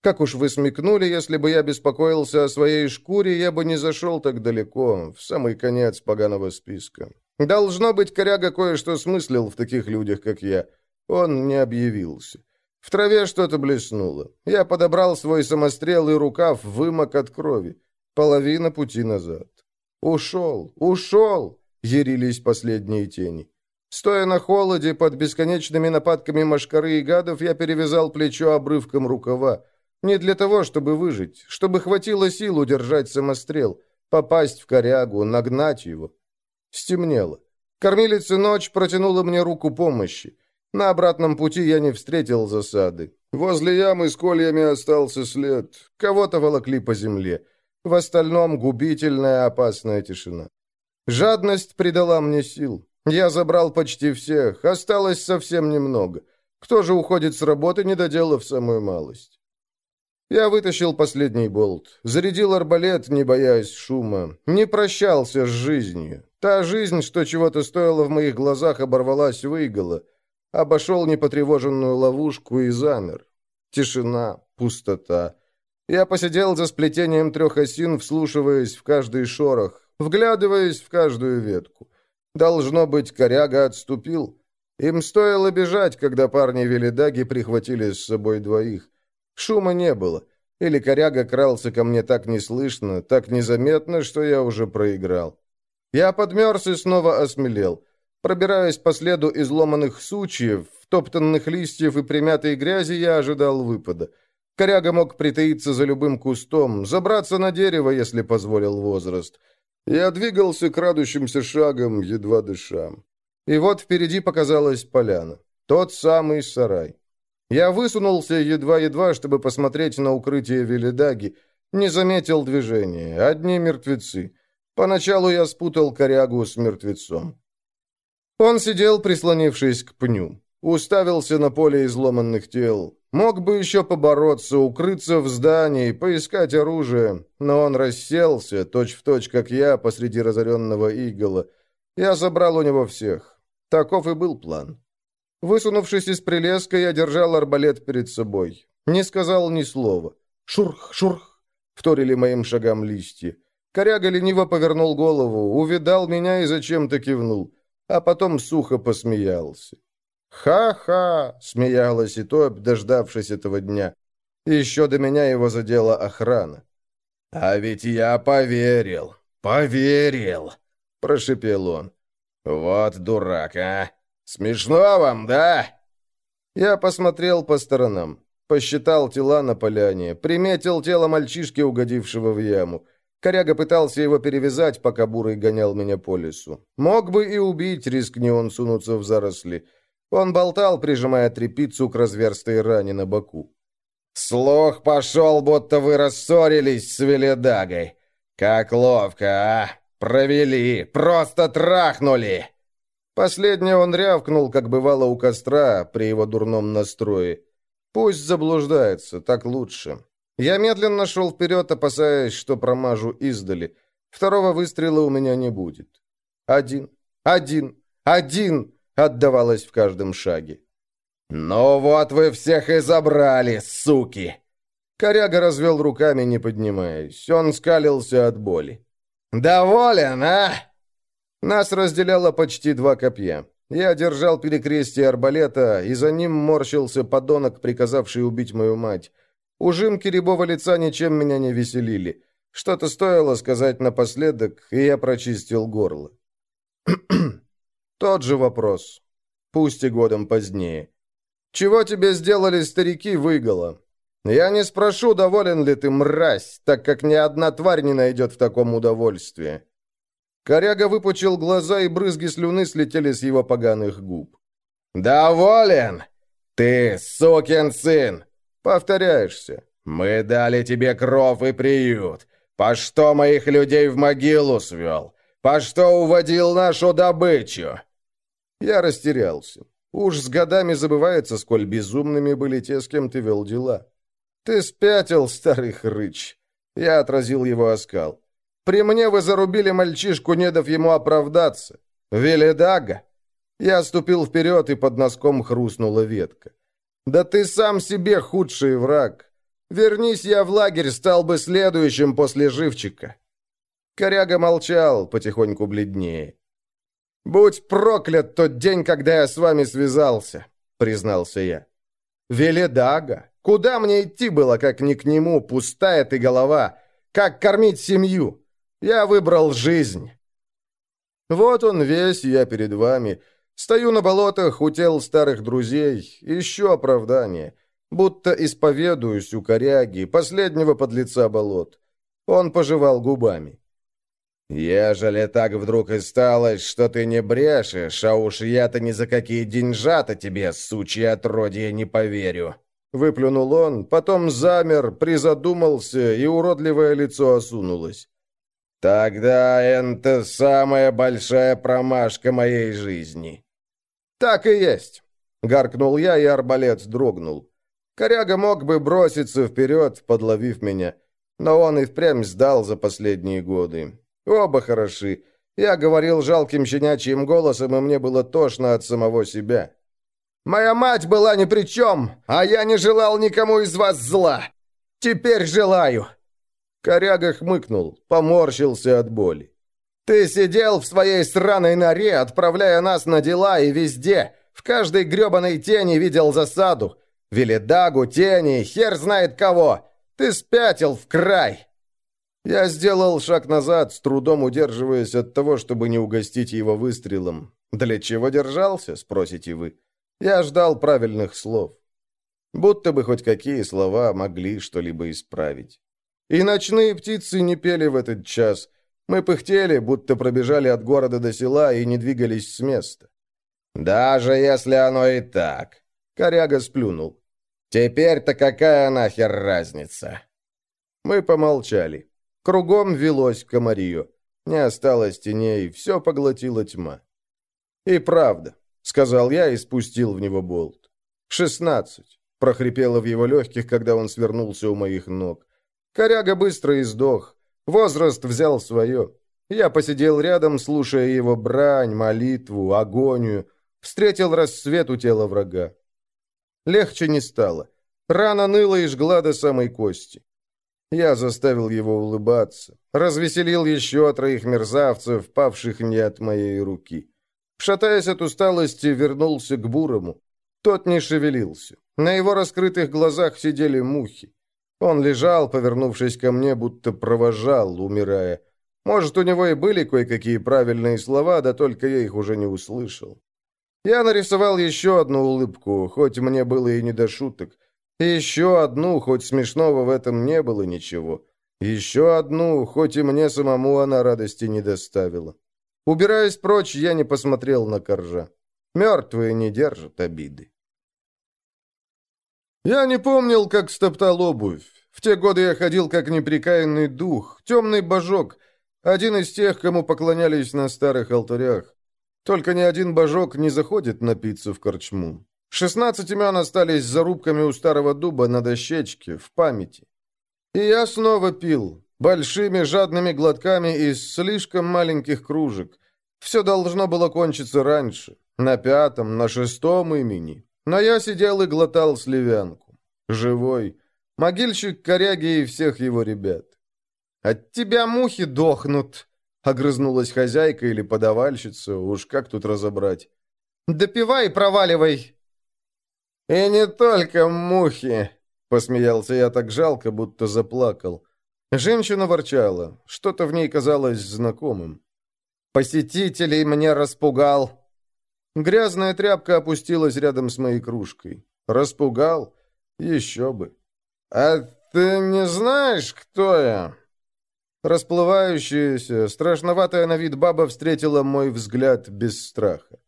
Как уж вы смекнули, если бы я беспокоился о своей шкуре, я бы не зашел так далеко, в самый конец поганого списка. Должно быть, коряга кое-что смыслил в таких людях, как я. Он не объявился. В траве что-то блеснуло. Я подобрал свой самострел, и рукав вымок от крови. Половина пути назад. «Ушел! Ушел!» — ярились последние тени. Стоя на холоде, под бесконечными нападками машкары и гадов, я перевязал плечо обрывком рукава. Не для того, чтобы выжить, чтобы хватило сил удержать самострел, попасть в корягу, нагнать его. Стемнело. Кормилица ночь протянула мне руку помощи. На обратном пути я не встретил засады. Возле ямы с кольями остался след. Кого-то волокли по земле. В остальном губительная опасная тишина. Жадность придала мне сил. Я забрал почти всех, осталось совсем немного. Кто же уходит с работы, не доделав самую малость? Я вытащил последний болт, зарядил арбалет, не боясь шума, не прощался с жизнью. Та жизнь, что чего-то стоило в моих глазах, оборвалась выигала. Обошел непотревоженную ловушку и замер. Тишина, пустота. Я посидел за сплетением трех осин, вслушиваясь в каждый шорох, вглядываясь в каждую ветку. Должно быть, коряга отступил. Им стоило бежать, когда парни Велидаги прихватили с собой двоих. Шума не было. Или коряга крался ко мне так неслышно, так незаметно, что я уже проиграл. Я подмерз и снова осмелел. Пробираясь по следу изломанных сучьев, втоптанных листьев и примятой грязи, я ожидал выпада. Коряга мог притаиться за любым кустом, забраться на дерево, если позволил возраст. Я двигался крадущимся шагом, едва дыша. И вот впереди показалась поляна. Тот самый сарай. Я высунулся едва-едва, чтобы посмотреть на укрытие Велидаги. Не заметил движения. Одни мертвецы. Поначалу я спутал корягу с мертвецом. Он сидел, прислонившись к пню. Уставился на поле изломанных тел. Мог бы еще побороться, укрыться в здании, поискать оружие, но он расселся, точь-в-точь, точь, как я, посреди разоренного игола. Я забрал у него всех. Таков и был план. Высунувшись из прилеска, я держал арбалет перед собой. Не сказал ни слова. «Шурх, шурх!» — вторили моим шагам листья. Коряга лениво повернул голову, увидал меня и зачем-то кивнул, а потом сухо посмеялся. «Ха-ха!» — смеялась и то, дождавшись этого дня. Еще до меня его задела охрана. «А ведь я поверил, поверил!» — прошепел он. «Вот дурак, а! Смешно вам, да?» Я посмотрел по сторонам, посчитал тела на поляне, приметил тело мальчишки, угодившего в яму. Коряга пытался его перевязать, пока Бурый гонял меня по лесу. Мог бы и убить, рискни он сунуться в заросли. Он болтал, прижимая трепицу к разверстой ране на боку. «Слух пошел, будто вы рассорились с Веледагой. Как ловко, а! Провели, просто трахнули!» Последнее он рявкнул, как бывало у костра при его дурном настрое. «Пусть заблуждается, так лучше». Я медленно шел вперед, опасаясь, что промажу издали. Второго выстрела у меня не будет. Один, один, один отдавалось в каждом шаге. «Ну вот вы всех и забрали, суки!» Коряга развел руками, не поднимаясь. Он скалился от боли. «Доволен, а?» Нас разделяло почти два копья. Я держал перекрестие арбалета, и за ним морщился подонок, приказавший убить мою мать. Ужимки рябого лица ничем меня не веселили. Что-то стоило сказать напоследок, и я прочистил горло. Тот же вопрос. Пусть и годом позднее. «Чего тебе сделали старики, выголо?» «Я не спрошу, доволен ли ты, мразь, так как ни одна тварь не найдет в таком удовольствие». Коряга выпучил глаза, и брызги слюны слетели с его поганых губ. «Доволен? Ты сукин сын!» «Повторяешься. Мы дали тебе кров и приют. По что моих людей в могилу свел? По что уводил нашу добычу?» Я растерялся. Уж с годами забывается, сколь безумными были те, с кем ты вел дела. «Ты спятил, старый хрыч!» Я отразил его оскал. «При мне вы зарубили мальчишку, не дав ему оправдаться. Веледага!» Я ступил вперед, и под носком хрустнула ветка. «Да ты сам себе худший враг. Вернись я в лагерь, стал бы следующим после живчика». Коряга молчал, потихоньку бледнее. «Будь проклят тот день, когда я с вами связался», — признался я. «Веледага, куда мне идти было, как ни к нему, пустая ты голова? Как кормить семью? Я выбрал жизнь». Вот он весь, я перед вами. Стою на болотах у тел старых друзей, ищу оправдание. Будто исповедуюсь у коряги, последнего подлеца болот. Он пожевал губами. «Ежели так вдруг и сталось, что ты не брешешь, а уж я-то ни за какие деньжата тебе, сучье отродье, не поверю!» Выплюнул он, потом замер, призадумался, и уродливое лицо осунулось. «Тогда это самая большая промашка моей жизни». «Так и есть!» — гаркнул я, и арбалет дрогнул. Коряга мог бы броситься вперед, подловив меня, но он и впрямь сдал за последние годы. Оба хороши. Я говорил жалким щенячьим голосом, и мне было тошно от самого себя. «Моя мать была ни при чем, а я не желал никому из вас зла. Теперь желаю!» Коряга хмыкнул, поморщился от боли. «Ты сидел в своей сраной норе, отправляя нас на дела, и везде, в каждой гребаной тени видел засаду. Веледагу, тени, хер знает кого. Ты спятил в край!» Я сделал шаг назад, с трудом удерживаясь от того, чтобы не угостить его выстрелом. «Для чего держался?» — спросите вы. Я ждал правильных слов. Будто бы хоть какие слова могли что-либо исправить. И ночные птицы не пели в этот час. Мы пыхтели, будто пробежали от города до села и не двигались с места. «Даже если оно и так», — коряга сплюнул. «Теперь-то какая нахер разница?» Мы помолчали. Кругом велось комарье. Не осталось теней, все поглотила тьма. «И правда», — сказал я и спустил в него болт. «Шестнадцать», — прохрипело в его легких, когда он свернулся у моих ног. Коряга быстро издох. Возраст взял свое. Я посидел рядом, слушая его брань, молитву, агонию. Встретил рассвет у тела врага. Легче не стало. Рана ныла и жгла до самой кости. Я заставил его улыбаться, развеселил еще троих мерзавцев, павших не от моей руки. Шатаясь от усталости, вернулся к Бурому. Тот не шевелился. На его раскрытых глазах сидели мухи. Он лежал, повернувшись ко мне, будто провожал, умирая. Может, у него и были кое-какие правильные слова, да только я их уже не услышал. Я нарисовал еще одну улыбку, хоть мне было и не до шуток. И еще одну, хоть смешного в этом не было ничего. Еще одну, хоть и мне самому она радости не доставила. Убираясь прочь, я не посмотрел на коржа. Мертвые не держат обиды. Я не помнил, как стоптал обувь. В те годы я ходил как неприкаянный дух, темный божок, один из тех, кому поклонялись на старых алтарях. Только ни один божок не заходит напиться в корчму. Шестнадцать имен остались зарубками у старого дуба на дощечке, в памяти. И я снова пил. Большими жадными глотками из слишком маленьких кружек. Все должно было кончиться раньше, на пятом, на шестом имени. Но я сидел и глотал сливянку. Живой. Могильщик коряги и всех его ребят. «От тебя мухи дохнут», — огрызнулась хозяйка или подавальщица, уж как тут разобрать. «Допивай и проваливай!» «И не только мухи!» — посмеялся я так жалко, будто заплакал. Женщина ворчала, что-то в ней казалось знакомым. «Посетителей мне распугал!» Грязная тряпка опустилась рядом с моей кружкой. «Распугал? Еще бы!» «А ты не знаешь, кто я?» Расплывающаяся, страшноватая на вид баба встретила мой взгляд без страха.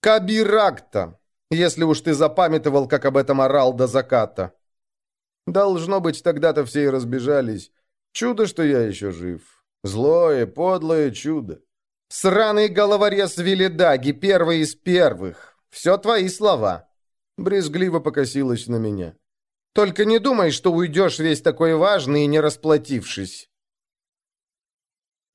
«Кабиракта! Если уж ты запамятовал, как об этом орал до заката!» Должно быть, тогда-то все и разбежались. Чудо, что я еще жив. Злое, подлое чудо. «Сраный головорез Велидаги, первый из первых! Все твои слова!» Брезгливо покосилась на меня. «Только не думай, что уйдешь весь такой важный, не расплатившись!»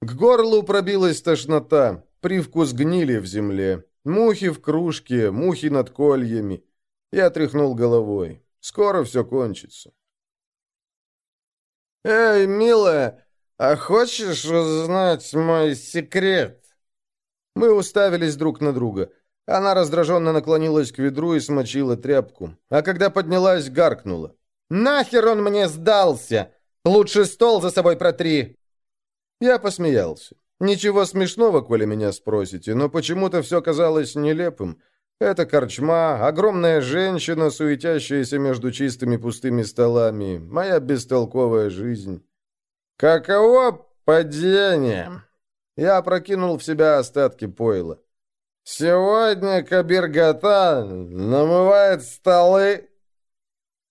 К горлу пробилась тошнота, привкус гнили в земле, мухи в кружке, мухи над кольями. Я тряхнул головой. Скоро все кончится. «Эй, милая, а хочешь узнать мой секрет?» Мы уставились друг на друга. Она раздраженно наклонилась к ведру и смочила тряпку. А когда поднялась, гаркнула. «Нахер он мне сдался! Лучше стол за собой протри!» Я посмеялся. Ничего смешного, коли меня спросите, но почему-то все казалось нелепым. Это корчма, огромная женщина, суетящаяся между чистыми пустыми столами, моя бестолковая жизнь. Каково падение? Я опрокинул в себя остатки пойла. Сегодня Кабиргата намывает столы.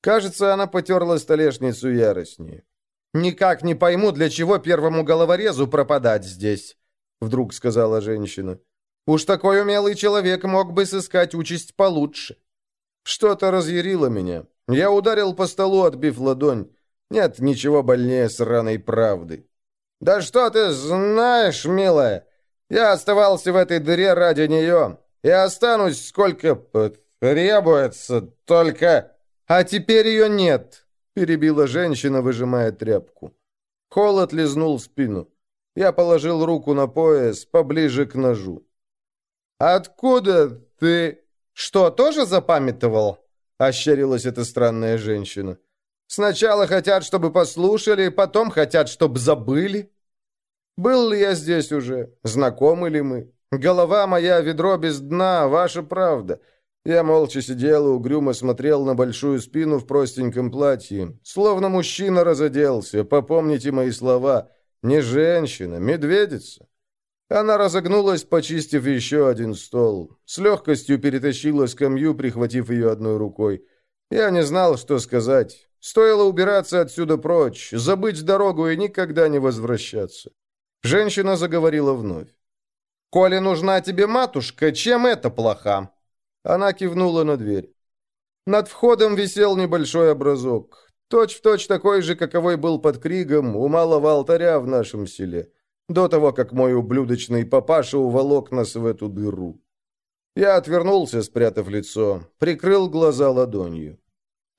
Кажется, она потерла столешницу яростнее. «Никак не пойму, для чего первому головорезу пропадать здесь», — вдруг сказала женщина. «Уж такой умелый человек мог бы сыскать участь получше». Что-то разъярило меня. Я ударил по столу, отбив ладонь. Нет ничего больнее сраной правды. «Да что ты знаешь, милая? Я оставался в этой дыре ради нее. И останусь, сколько потребуется, только...» «А теперь ее нет», перебила женщина, выжимая тряпку. Холод лизнул спину. Я положил руку на пояс, поближе к ножу. «Откуда ты...» «Что, тоже запамятовал?» — ощерилась эта странная женщина. «Сначала хотят, чтобы послушали, потом хотят, чтобы забыли». «Был ли я здесь уже? Знакомы ли мы? Голова моя, ведро без дна, ваша правда. Я молча сидел и угрюмо смотрел на большую спину в простеньком платье. Словно мужчина разоделся, попомните мои слова. Не женщина, медведица. Она разогнулась, почистив еще один стол. С легкостью перетащила скамью, прихватив ее одной рукой. Я не знал, что сказать. Стоило убираться отсюда прочь, забыть дорогу и никогда не возвращаться. Женщина заговорила вновь. «Коли нужна тебе матушка, чем это плоха?» Она кивнула на дверь. Над входом висел небольшой образок. Точь-в-точь точь такой же, каковой был под Кригом у малого алтаря в нашем селе. До того, как мой ублюдочный папаша уволок нас в эту дыру. Я отвернулся, спрятав лицо, прикрыл глаза ладонью.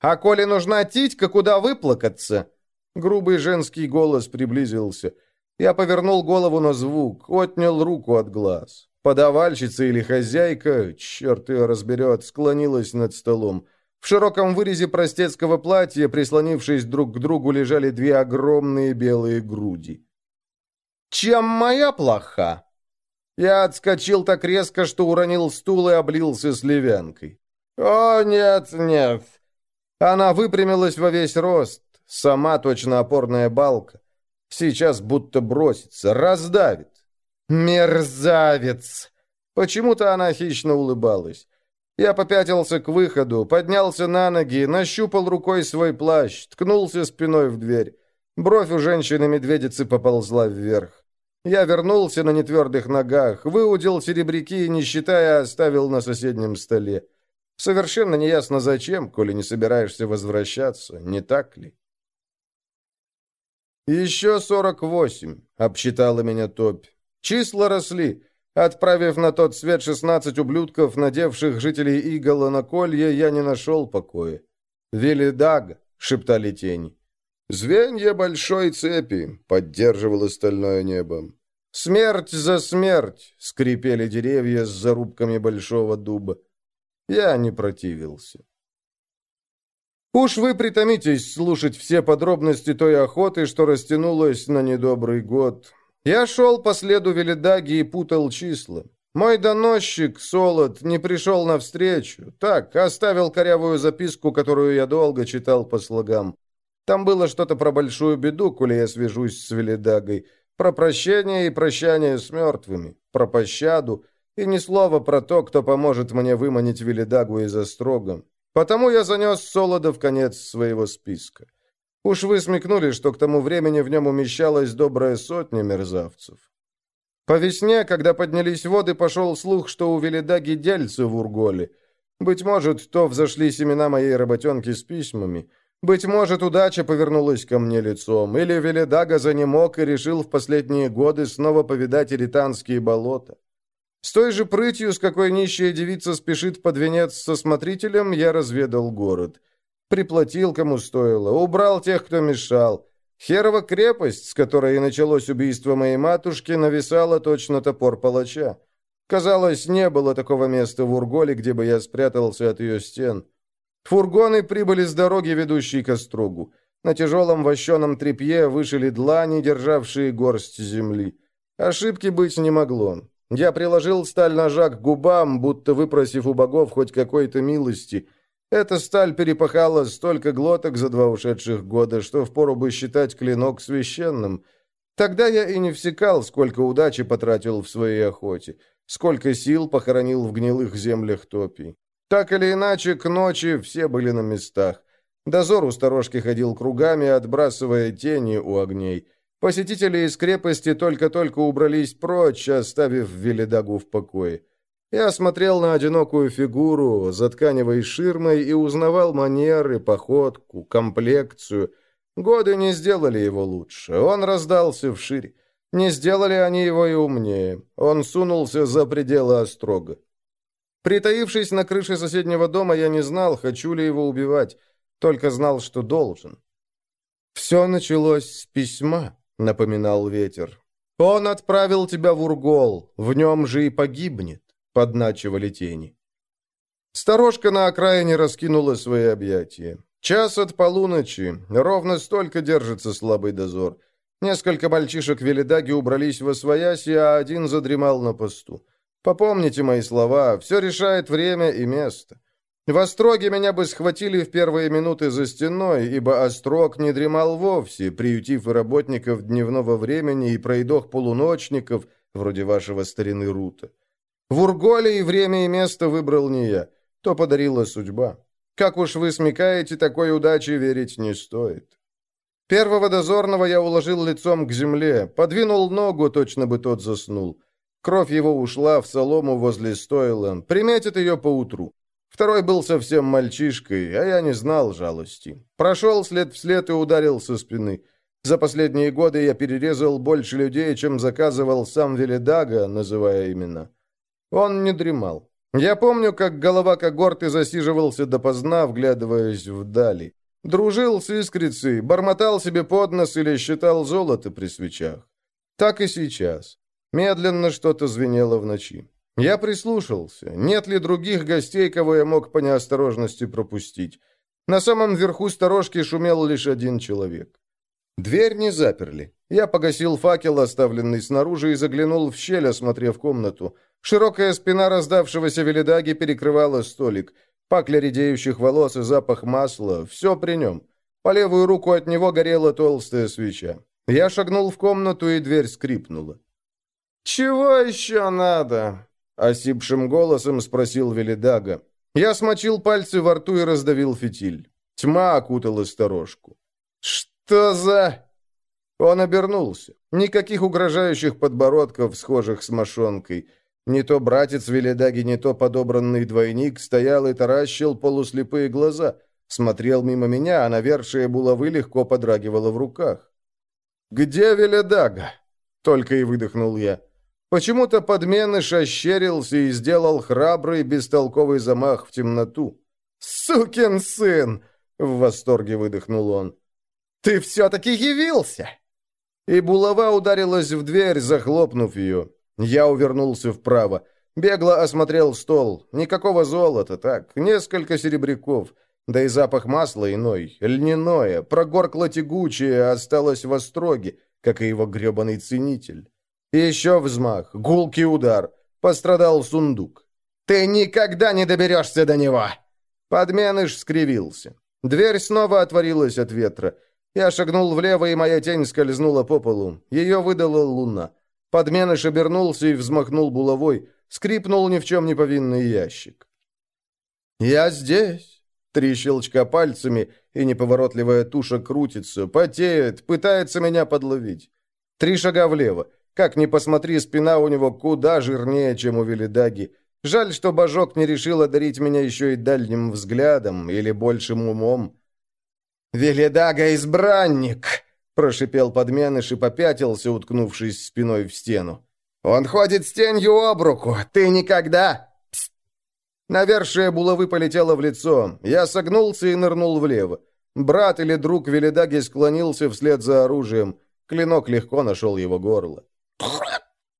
«А коли нужна титька, куда выплакаться?» Грубый женский голос приблизился. Я повернул голову на звук, отнял руку от глаз. Подавальщица или хозяйка, черт ее разберет, склонилась над столом. В широком вырезе простецкого платья, прислонившись друг к другу, лежали две огромные белые груди. «Чем моя плоха?» Я отскочил так резко, что уронил стул и облился сливянкой. «О, нет, нет!» Она выпрямилась во весь рост, сама точно опорная балка. Сейчас будто бросится, раздавит. «Мерзавец!» Почему-то она хищно улыбалась. Я попятился к выходу, поднялся на ноги, нащупал рукой свой плащ, ткнулся спиной в дверь. Бровь у женщины-медведицы поползла вверх. Я вернулся на нетвердых ногах, выудил серебряки и, не считая, оставил на соседнем столе. Совершенно неясно зачем, коли не собираешься возвращаться, не так ли? «Еще сорок восемь», — обсчитала меня топь. Числа росли. Отправив на тот свет шестнадцать ублюдков, надевших жителей Игола на колье, я не нашел покоя. «Велидаг», — шептали тени. «Звенья большой цепи», — поддерживало стальное небо. «Смерть за смерть!» — скрипели деревья с зарубками большого дуба. Я не противился. Уж вы притомитесь слушать все подробности той охоты, что растянулась на недобрый год. Я шел по следу Велидаги и путал числа. Мой доносчик, Солод, не пришел навстречу. Так, оставил корявую записку, которую я долго читал по слогам. Там было что-то про большую беду, коли я свяжусь с Велидагой. Про прощение и прощание с мертвыми, про пощаду, и ни слова про то, кто поможет мне выманить Велидагу из острога. Потому я занес Солода в конец своего списка. Уж вы смекнули, что к тому времени в нем умещалась добрая сотня мерзавцев. По весне, когда поднялись воды, пошел слух, что у Велидаги дельцы в Урголе. Быть может, то взошли семена моей работенки с письмами. Быть может, удача повернулась ко мне лицом, или Веледага занемог и решил в последние годы снова повидать иританские болота. С той же прытью, с какой нищая девица спешит под венец со смотрителем, я разведал город. Приплатил, кому стоило, убрал тех, кто мешал. Херова крепость, с которой и началось убийство моей матушки, нависала точно топор палача. Казалось, не было такого места в Урголе, где бы я спрятался от ее стен. Фургоны прибыли с дороги, ведущей к Остругу. На тяжелом вощеном тряпье вышили длани, державшие горсть земли. Ошибки быть не могло. Я приложил сталь ножа к губам, будто выпросив у богов хоть какой-то милости. Эта сталь перепахала столько глоток за два ушедших года, что впору бы считать клинок священным. Тогда я и не всекал, сколько удачи потратил в своей охоте, сколько сил похоронил в гнилых землях топий. Так или иначе, к ночи все были на местах. Дозор у сторожки ходил кругами, отбрасывая тени у огней. Посетители из крепости только-только убрались прочь, оставив Велидагу в покое. Я смотрел на одинокую фигуру за тканевой ширмой и узнавал манеры, походку, комплекцию. Годы не сделали его лучше. Он раздался вширь. Не сделали они его и умнее. Он сунулся за пределы острога. Притаившись на крыше соседнего дома, я не знал, хочу ли его убивать, только знал, что должен. «Все началось с письма», — напоминал ветер. «Он отправил тебя в Ургол, в нем же и погибнет», — подначивали тени. Сторожка на окраине раскинула свои объятия. Час от полуночи, ровно столько держится слабый дозор. Несколько мальчишек Велидаги убрались во свояси, а один задремал на посту. Попомните мои слова, все решает время и место. В Остроге меня бы схватили в первые минуты за стеной, ибо Острог не дремал вовсе, приютив работников дневного времени, и пройдох полуночников, вроде вашего старины Рута. В Урголе и время и место выбрал не я, то подарила судьба. Как уж вы смекаете, такой удачи верить не стоит. Первого дозорного я уложил лицом к земле, подвинул ногу, точно бы тот заснул. Кровь его ушла в солому возле стойла, приметит ее поутру. Второй был совсем мальчишкой, а я не знал жалости. Прошел след вслед и ударил со спины. За последние годы я перерезал больше людей, чем заказывал сам Велидага, называя имена. Он не дремал. Я помню, как голова когорты засиживался допоздна, вглядываясь вдали. Дружил с искрицей, бормотал себе под нос или считал золото при свечах. Так и сейчас. Медленно что-то звенело в ночи. Я прислушался. Нет ли других гостей, кого я мог по неосторожности пропустить? На самом верху сторожки шумел лишь один человек. Дверь не заперли. Я погасил факел, оставленный снаружи, и заглянул в щель, осмотрев комнату. Широкая спина раздавшегося велидаги перекрывала столик. Пакля редеющих волос и запах масла — все при нем. По левую руку от него горела толстая свеча. Я шагнул в комнату, и дверь скрипнула. «Чего еще надо?» Осипшим голосом спросил Велидага. Я смочил пальцы во рту и раздавил фитиль. Тьма окутала сторожку. «Что за...» Он обернулся. Никаких угрожающих подбородков, схожих с мошонкой. Не то братец Велидаги, не то подобранный двойник стоял и таращил полуслепые глаза. Смотрел мимо меня, а навершие булавы легко подрагивало в руках. «Где Веледага?» — только и выдохнул я. Почему-то подменыш ощерился и сделал храбрый, бестолковый замах в темноту. «Сукин сын!» — в восторге выдохнул он. «Ты все-таки явился!» И булава ударилась в дверь, захлопнув ее. Я увернулся вправо. Бегло осмотрел стол. Никакого золота, так, несколько серебряков. Да и запах масла иной, льняное, прогоркло тягучее, осталось в остроге, как и его гребаный ценитель. Еще взмах, гулкий удар. Пострадал сундук. «Ты никогда не доберешься до него!» Подменыш скривился. Дверь снова отворилась от ветра. Я шагнул влево, и моя тень скользнула по полу. Ее выдала луна. Подменыш обернулся и взмахнул булавой. Скрипнул ни в чем не повинный ящик. «Я здесь!» Три щелчка пальцами, и неповоротливая туша крутится, потеет, пытается меня подловить. Три шага влево. Как ни посмотри, спина у него куда жирнее, чем у Велидаги. Жаль, что Божок не решил одарить меня еще и дальним взглядом или большим умом. «Велидага избранник!» — прошипел подменыш и попятился, уткнувшись спиной в стену. «Он ходит с тенью об руку! Ты никогда...» Пст! Навершие булавы полетело в лицо. Я согнулся и нырнул влево. Брат или друг Велидаги склонился вслед за оружием. Клинок легко нашел его горло.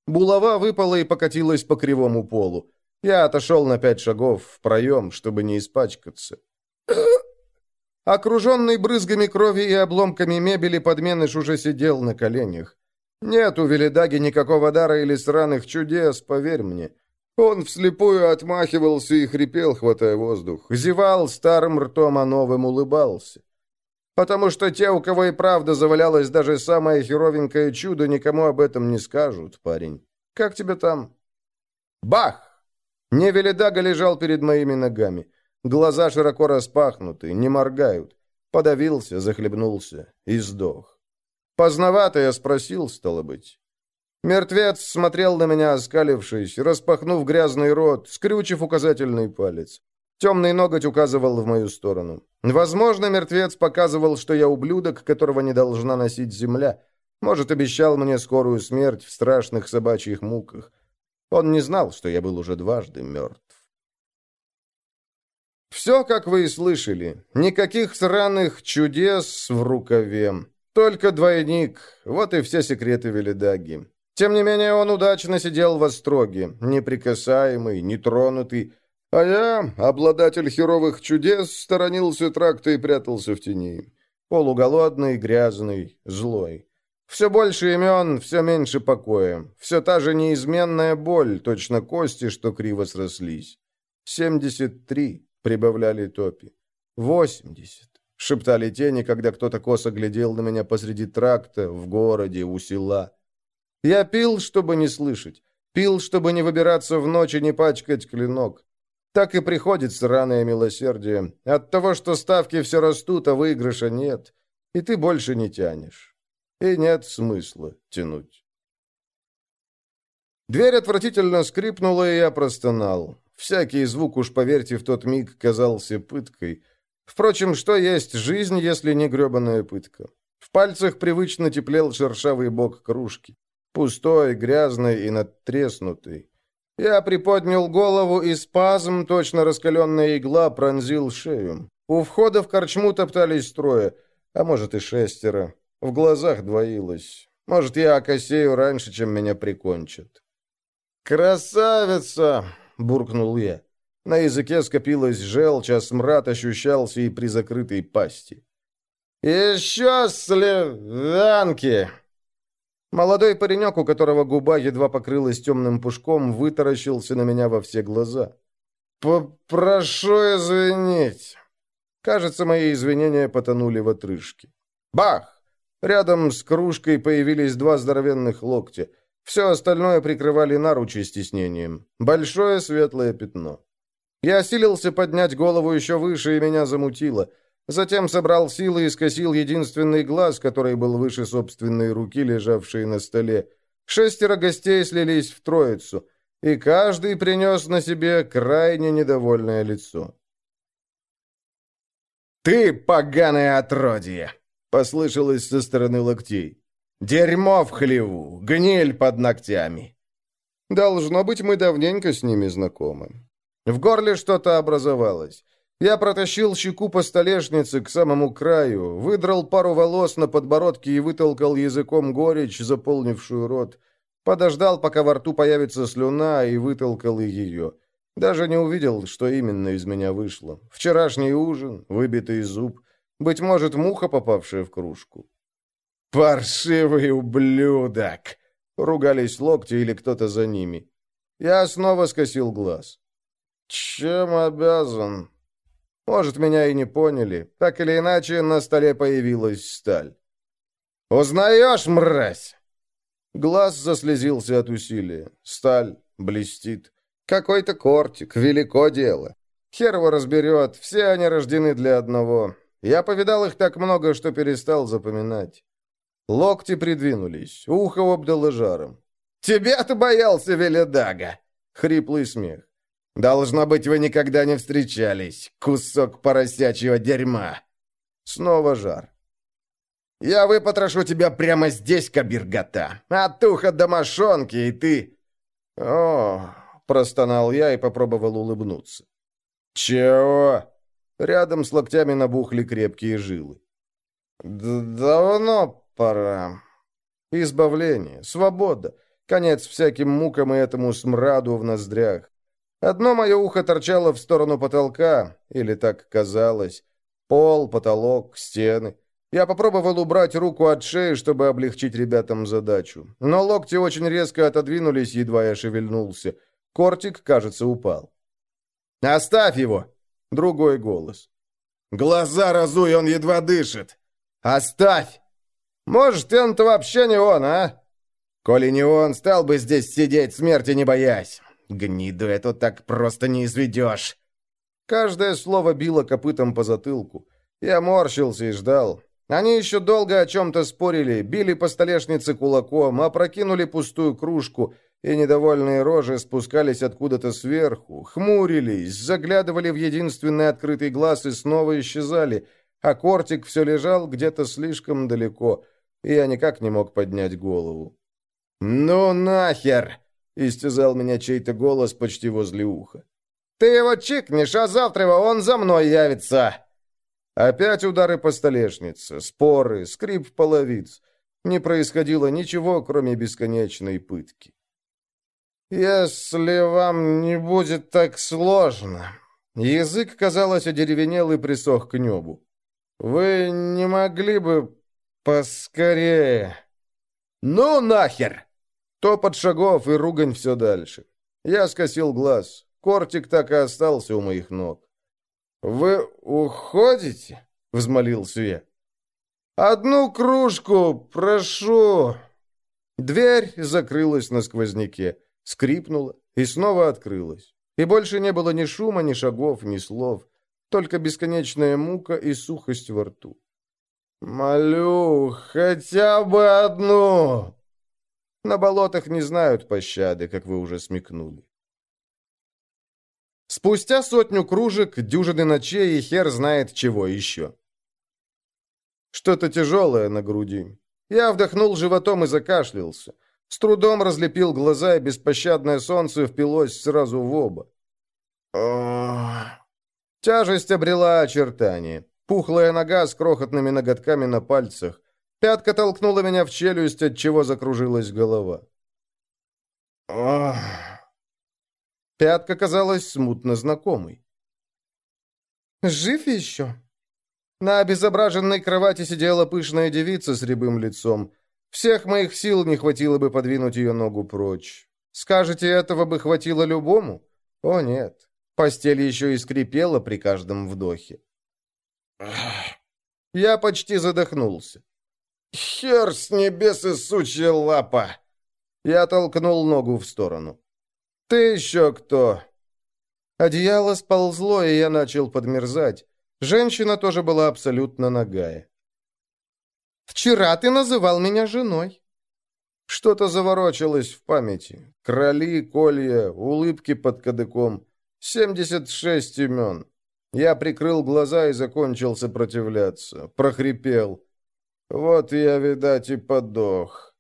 Булава выпала и покатилась по кривому полу. Я отошел на пять шагов в проем, чтобы не испачкаться. Окруженный брызгами крови и обломками мебели, подменыш уже сидел на коленях. Нет у Велидаги никакого дара или сраных чудес, поверь мне. Он вслепую отмахивался и хрипел, хватая воздух. Зевал старым ртом, а новым улыбался. Потому что те, у кого и правда завалялось даже самое херовенькое чудо, никому об этом не скажут, парень. Как тебе там? Бах! Невеледага лежал перед моими ногами. Глаза широко распахнуты, не моргают. Подавился, захлебнулся и сдох. Поздновато я спросил, стало быть. Мертвец смотрел на меня, оскалившись, распахнув грязный рот, скрючив указательный палец. Темный ноготь указывал в мою сторону. Возможно, мертвец показывал, что я ублюдок, которого не должна носить земля. Может, обещал мне скорую смерть в страшных собачьих муках. Он не знал, что я был уже дважды мертв. Все, как вы и слышали. Никаких сраных чудес в рукаве. Только двойник. Вот и все секреты Велидаги. Тем не менее, он удачно сидел в остроге, неприкасаемый, нетронутый, а я, обладатель херовых чудес, сторонился тракта и прятался в тени. Полуголодный, грязный, злой. Все больше имен, все меньше покоя. Все та же неизменная боль, точно кости, что криво срослись. «Семьдесят три», — прибавляли топи. «Восемьдесят», — шептали тени, когда кто-то косо глядел на меня посреди тракта, в городе, у села. Я пил, чтобы не слышать. Пил, чтобы не выбираться в ночь и не пачкать клинок. Так и приходит сраное милосердие. От того, что ставки все растут, а выигрыша нет, и ты больше не тянешь. И нет смысла тянуть. Дверь отвратительно скрипнула, и я простонал. Всякий звук, уж поверьте, в тот миг казался пыткой. Впрочем, что есть жизнь, если не гребаная пытка? В пальцах привычно теплел шершавый бок кружки. Пустой, грязный и надтреснутый. Я приподнял голову, и спазм, точно раскаленная игла, пронзил шею. У входа в корчму топтались трое, а может и шестеро. В глазах двоилось. Может, я окосею раньше, чем меня прикончат. «Красавица!» — буркнул я. На языке скопилась желчь, а смрад ощущался и при закрытой пасти. «Еще сливянки!» Молодой паренек, у которого губа едва покрылась темным пушком, вытаращился на меня во все глаза. «Попрошу извинить». Кажется, мои извинения потонули в отрыжке. Бах! Рядом с кружкой появились два здоровенных локтя. Все остальное прикрывали наручи с тиснением. Большое светлое пятно. Я осилился поднять голову еще выше, и меня замутило. Затем собрал силы и скосил единственный глаз, который был выше собственной руки, лежавшей на столе. Шестеро гостей слились в троицу, и каждый принес на себе крайне недовольное лицо. «Ты поганое отродье!» — послышалось со стороны локтей. Дерьмо в хлеву, гниль под ногтями. Должно быть, мы давненько с ними знакомы. В горле что-то образовалось. Я протащил щеку по столешнице к самому краю, выдрал пару волос на подбородке и вытолкал языком горечь, заполнившую рот. Подождал, пока во рту появится слюна, и вытолкал и ее. Даже не увидел, что именно из меня вышло. Вчерашний ужин, выбитый зуб, быть может, муха, попавшая в кружку. «Паршивый ублюдок!» — ругались локти или кто-то за ними. Я снова скосил глаз. «Чем обязан?» Может, меня и не поняли. Так или иначе, на столе появилась сталь. «Узнаешь, мразь?» Глаз заслезился от усилия. Сталь блестит. Какой-то кортик, велико дело. Хер его разберет, все они рождены для одного. Я повидал их так много, что перестал запоминать. Локти придвинулись, ухо обдало жаром. «Тебя-то боялся, Веледага!» Хриплый смех. «Должно быть, вы никогда не встречались, кусок поросячьего дерьма!» Снова жар. «Я выпотрошу тебя прямо здесь, Кабиргата! От уха до мошонки, и ты...» «О, Простонал я и попробовал улыбнуться. «Чего?» Рядом с локтями набухли крепкие жилы. «Давно пора. Избавление, свобода, конец всяким мукам и этому смраду в ноздрях. Одно мое ухо торчало в сторону потолка, или так казалось. Пол, потолок, стены. Я попробовал убрать руку от шеи, чтобы облегчить ребятам задачу. Но локти очень резко отодвинулись, едва я шевельнулся. Кортик, кажется, упал. «Оставь его!» Другой голос. «Глаза разуй, он едва дышит!» «Оставь!» «Может, он-то вообще не он, а?» «Коли не он, стал бы здесь сидеть, смерти не боясь. Гниду эту так просто не изведешь!» Каждое слово било копытом по затылку. Я морщился и ждал. Они еще долго о чем-то спорили, били по столешнице кулаком, опрокинули пустую кружку — и недовольные рожи спускались откуда-то сверху, хмурились, заглядывали в единственный открытый глаз и снова исчезали, а кортик все лежал где-то слишком далеко, и я никак не мог поднять голову. «Ну нахер!» — истязал меня чей-то голос почти возле уха. «Ты его чикнешь, а завтра его он за мной явится!» Опять удары по столешнице, споры, скрип половиц. Не происходило ничего, кроме бесконечной пытки. «Если вам не будет так сложно...» Язык, казалось, одеревенел и присох к небу. «Вы не могли бы поскорее...» «Ну нахер!» Топот шагов и ругань все дальше. Я скосил глаз. Кортик так и остался у моих ног. «Вы уходите?» — взмолился я. «Одну кружку, прошу!» Дверь закрылась на сквозняке скрипнула и снова открылась. И больше не было ни шума, ни шагов, ни слов, только бесконечная мука и сухость во рту. «Молю, хотя бы одну!» На болотах не знают пощады, как вы уже смекнули. Спустя сотню кружек, дюжины ночей и хер знает чего еще. Что-то тяжелое на груди. Я вдохнул животом и закашлялся. С трудом разлепил глаза, и беспощадное солнце впилось сразу в оба. Тяжесть обрела очертания. Пухлая нога с крохотными ноготками на пальцах. Пятка толкнула меня в челюсть, от чего закружилась голова. Пятка казалась смутно знакомой. «Жив еще?» На обезображенной кровати сидела пышная девица с рябым лицом. Всех моих сил не хватило бы подвинуть ее ногу прочь. Скажете, этого бы хватило любому? О, нет. Постель еще и скрипела при каждом вдохе. Я почти задохнулся. «Хер с небес и сучья лапа!» Я толкнул ногу в сторону. «Ты еще кто?» Одеяло сползло, и я начал подмерзать. Женщина тоже была абсолютно нагая. Вчера ты называл меня женой». Что-то заворочилось в памяти. Кроли, колья, улыбки под кадыком. Семьдесят шесть имен. Я прикрыл глаза и закончил сопротивляться. Прохрипел. Вот я, видать, и подох.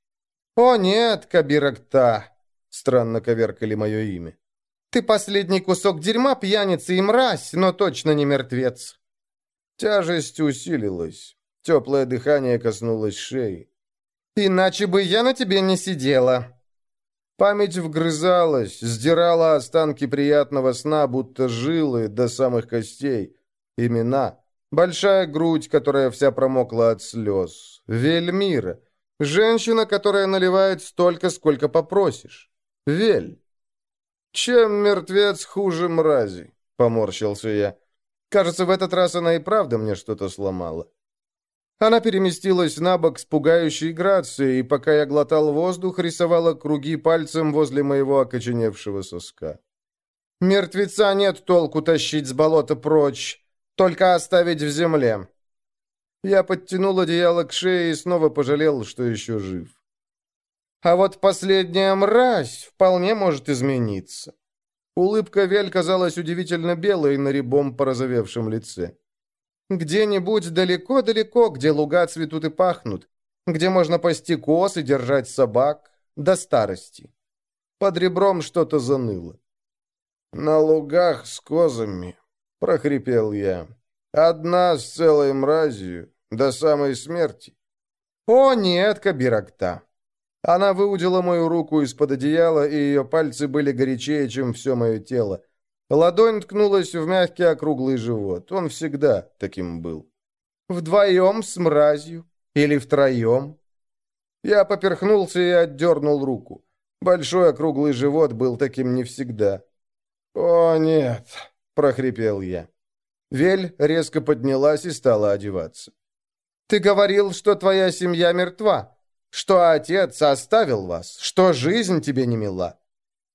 «О нет, Кабиракта!» — странно коверкали мое имя. «Ты последний кусок дерьма, пьяница и мразь, но точно не мертвец!» Тяжесть усилилась. Теплое дыхание коснулось шеи. «Иначе бы я на тебе не сидела!» Память вгрызалась, сдирала останки приятного сна, будто жилы до самых костей. Имена. Большая грудь, которая вся промокла от слез. Вельмира. Женщина, которая наливает столько, сколько попросишь. Вель. Чем мертвец хуже мрази? Поморщился я. Кажется, в этот раз она и правда мне что-то сломала. Она переместилась на бок с пугающей грацией, и пока я глотал воздух, рисовала круги пальцем возле моего окоченевшего соска. «Мертвеца нет толку тащить с болота прочь, только оставить в земле». Я подтянул одеяло к шее и снова пожалел, что еще жив. «А вот последняя мразь вполне может измениться». Улыбка Вель казалась удивительно белой на рябом порозовевшем лице. Где-нибудь далеко-далеко, где луга цветут и пахнут, где можно пасти коз и держать собак до старости. Под ребром что-то заныло. «На лугах с козами», — прохрипел я. «Одна с целой мразью, до самой смерти». «О, нет, Кабиракта!» Она выудила мою руку из-под одеяла, и ее пальцы были горячее, чем все мое тело. Ладонь ткнулась в мягкий округлый живот. Он всегда таким был. «Вдвоем с мразью? Или втроем?» Я поперхнулся и отдернул руку. Большой округлый живот был таким не всегда. «О, нет!» — прохрипел я. Вель резко поднялась и стала одеваться. «Ты говорил, что твоя семья мертва, что отец оставил вас, что жизнь тебе не мила.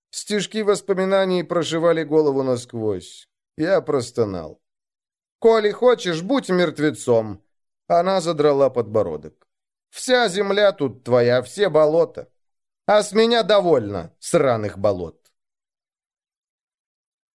Стежки воспоминаний прошивали голову насквозь. Я простонал. «Коли хочешь, будь мертвецом!» Она задрала подбородок. «Вся земля тут твоя, все болота. А с меня довольно, сраных болот!»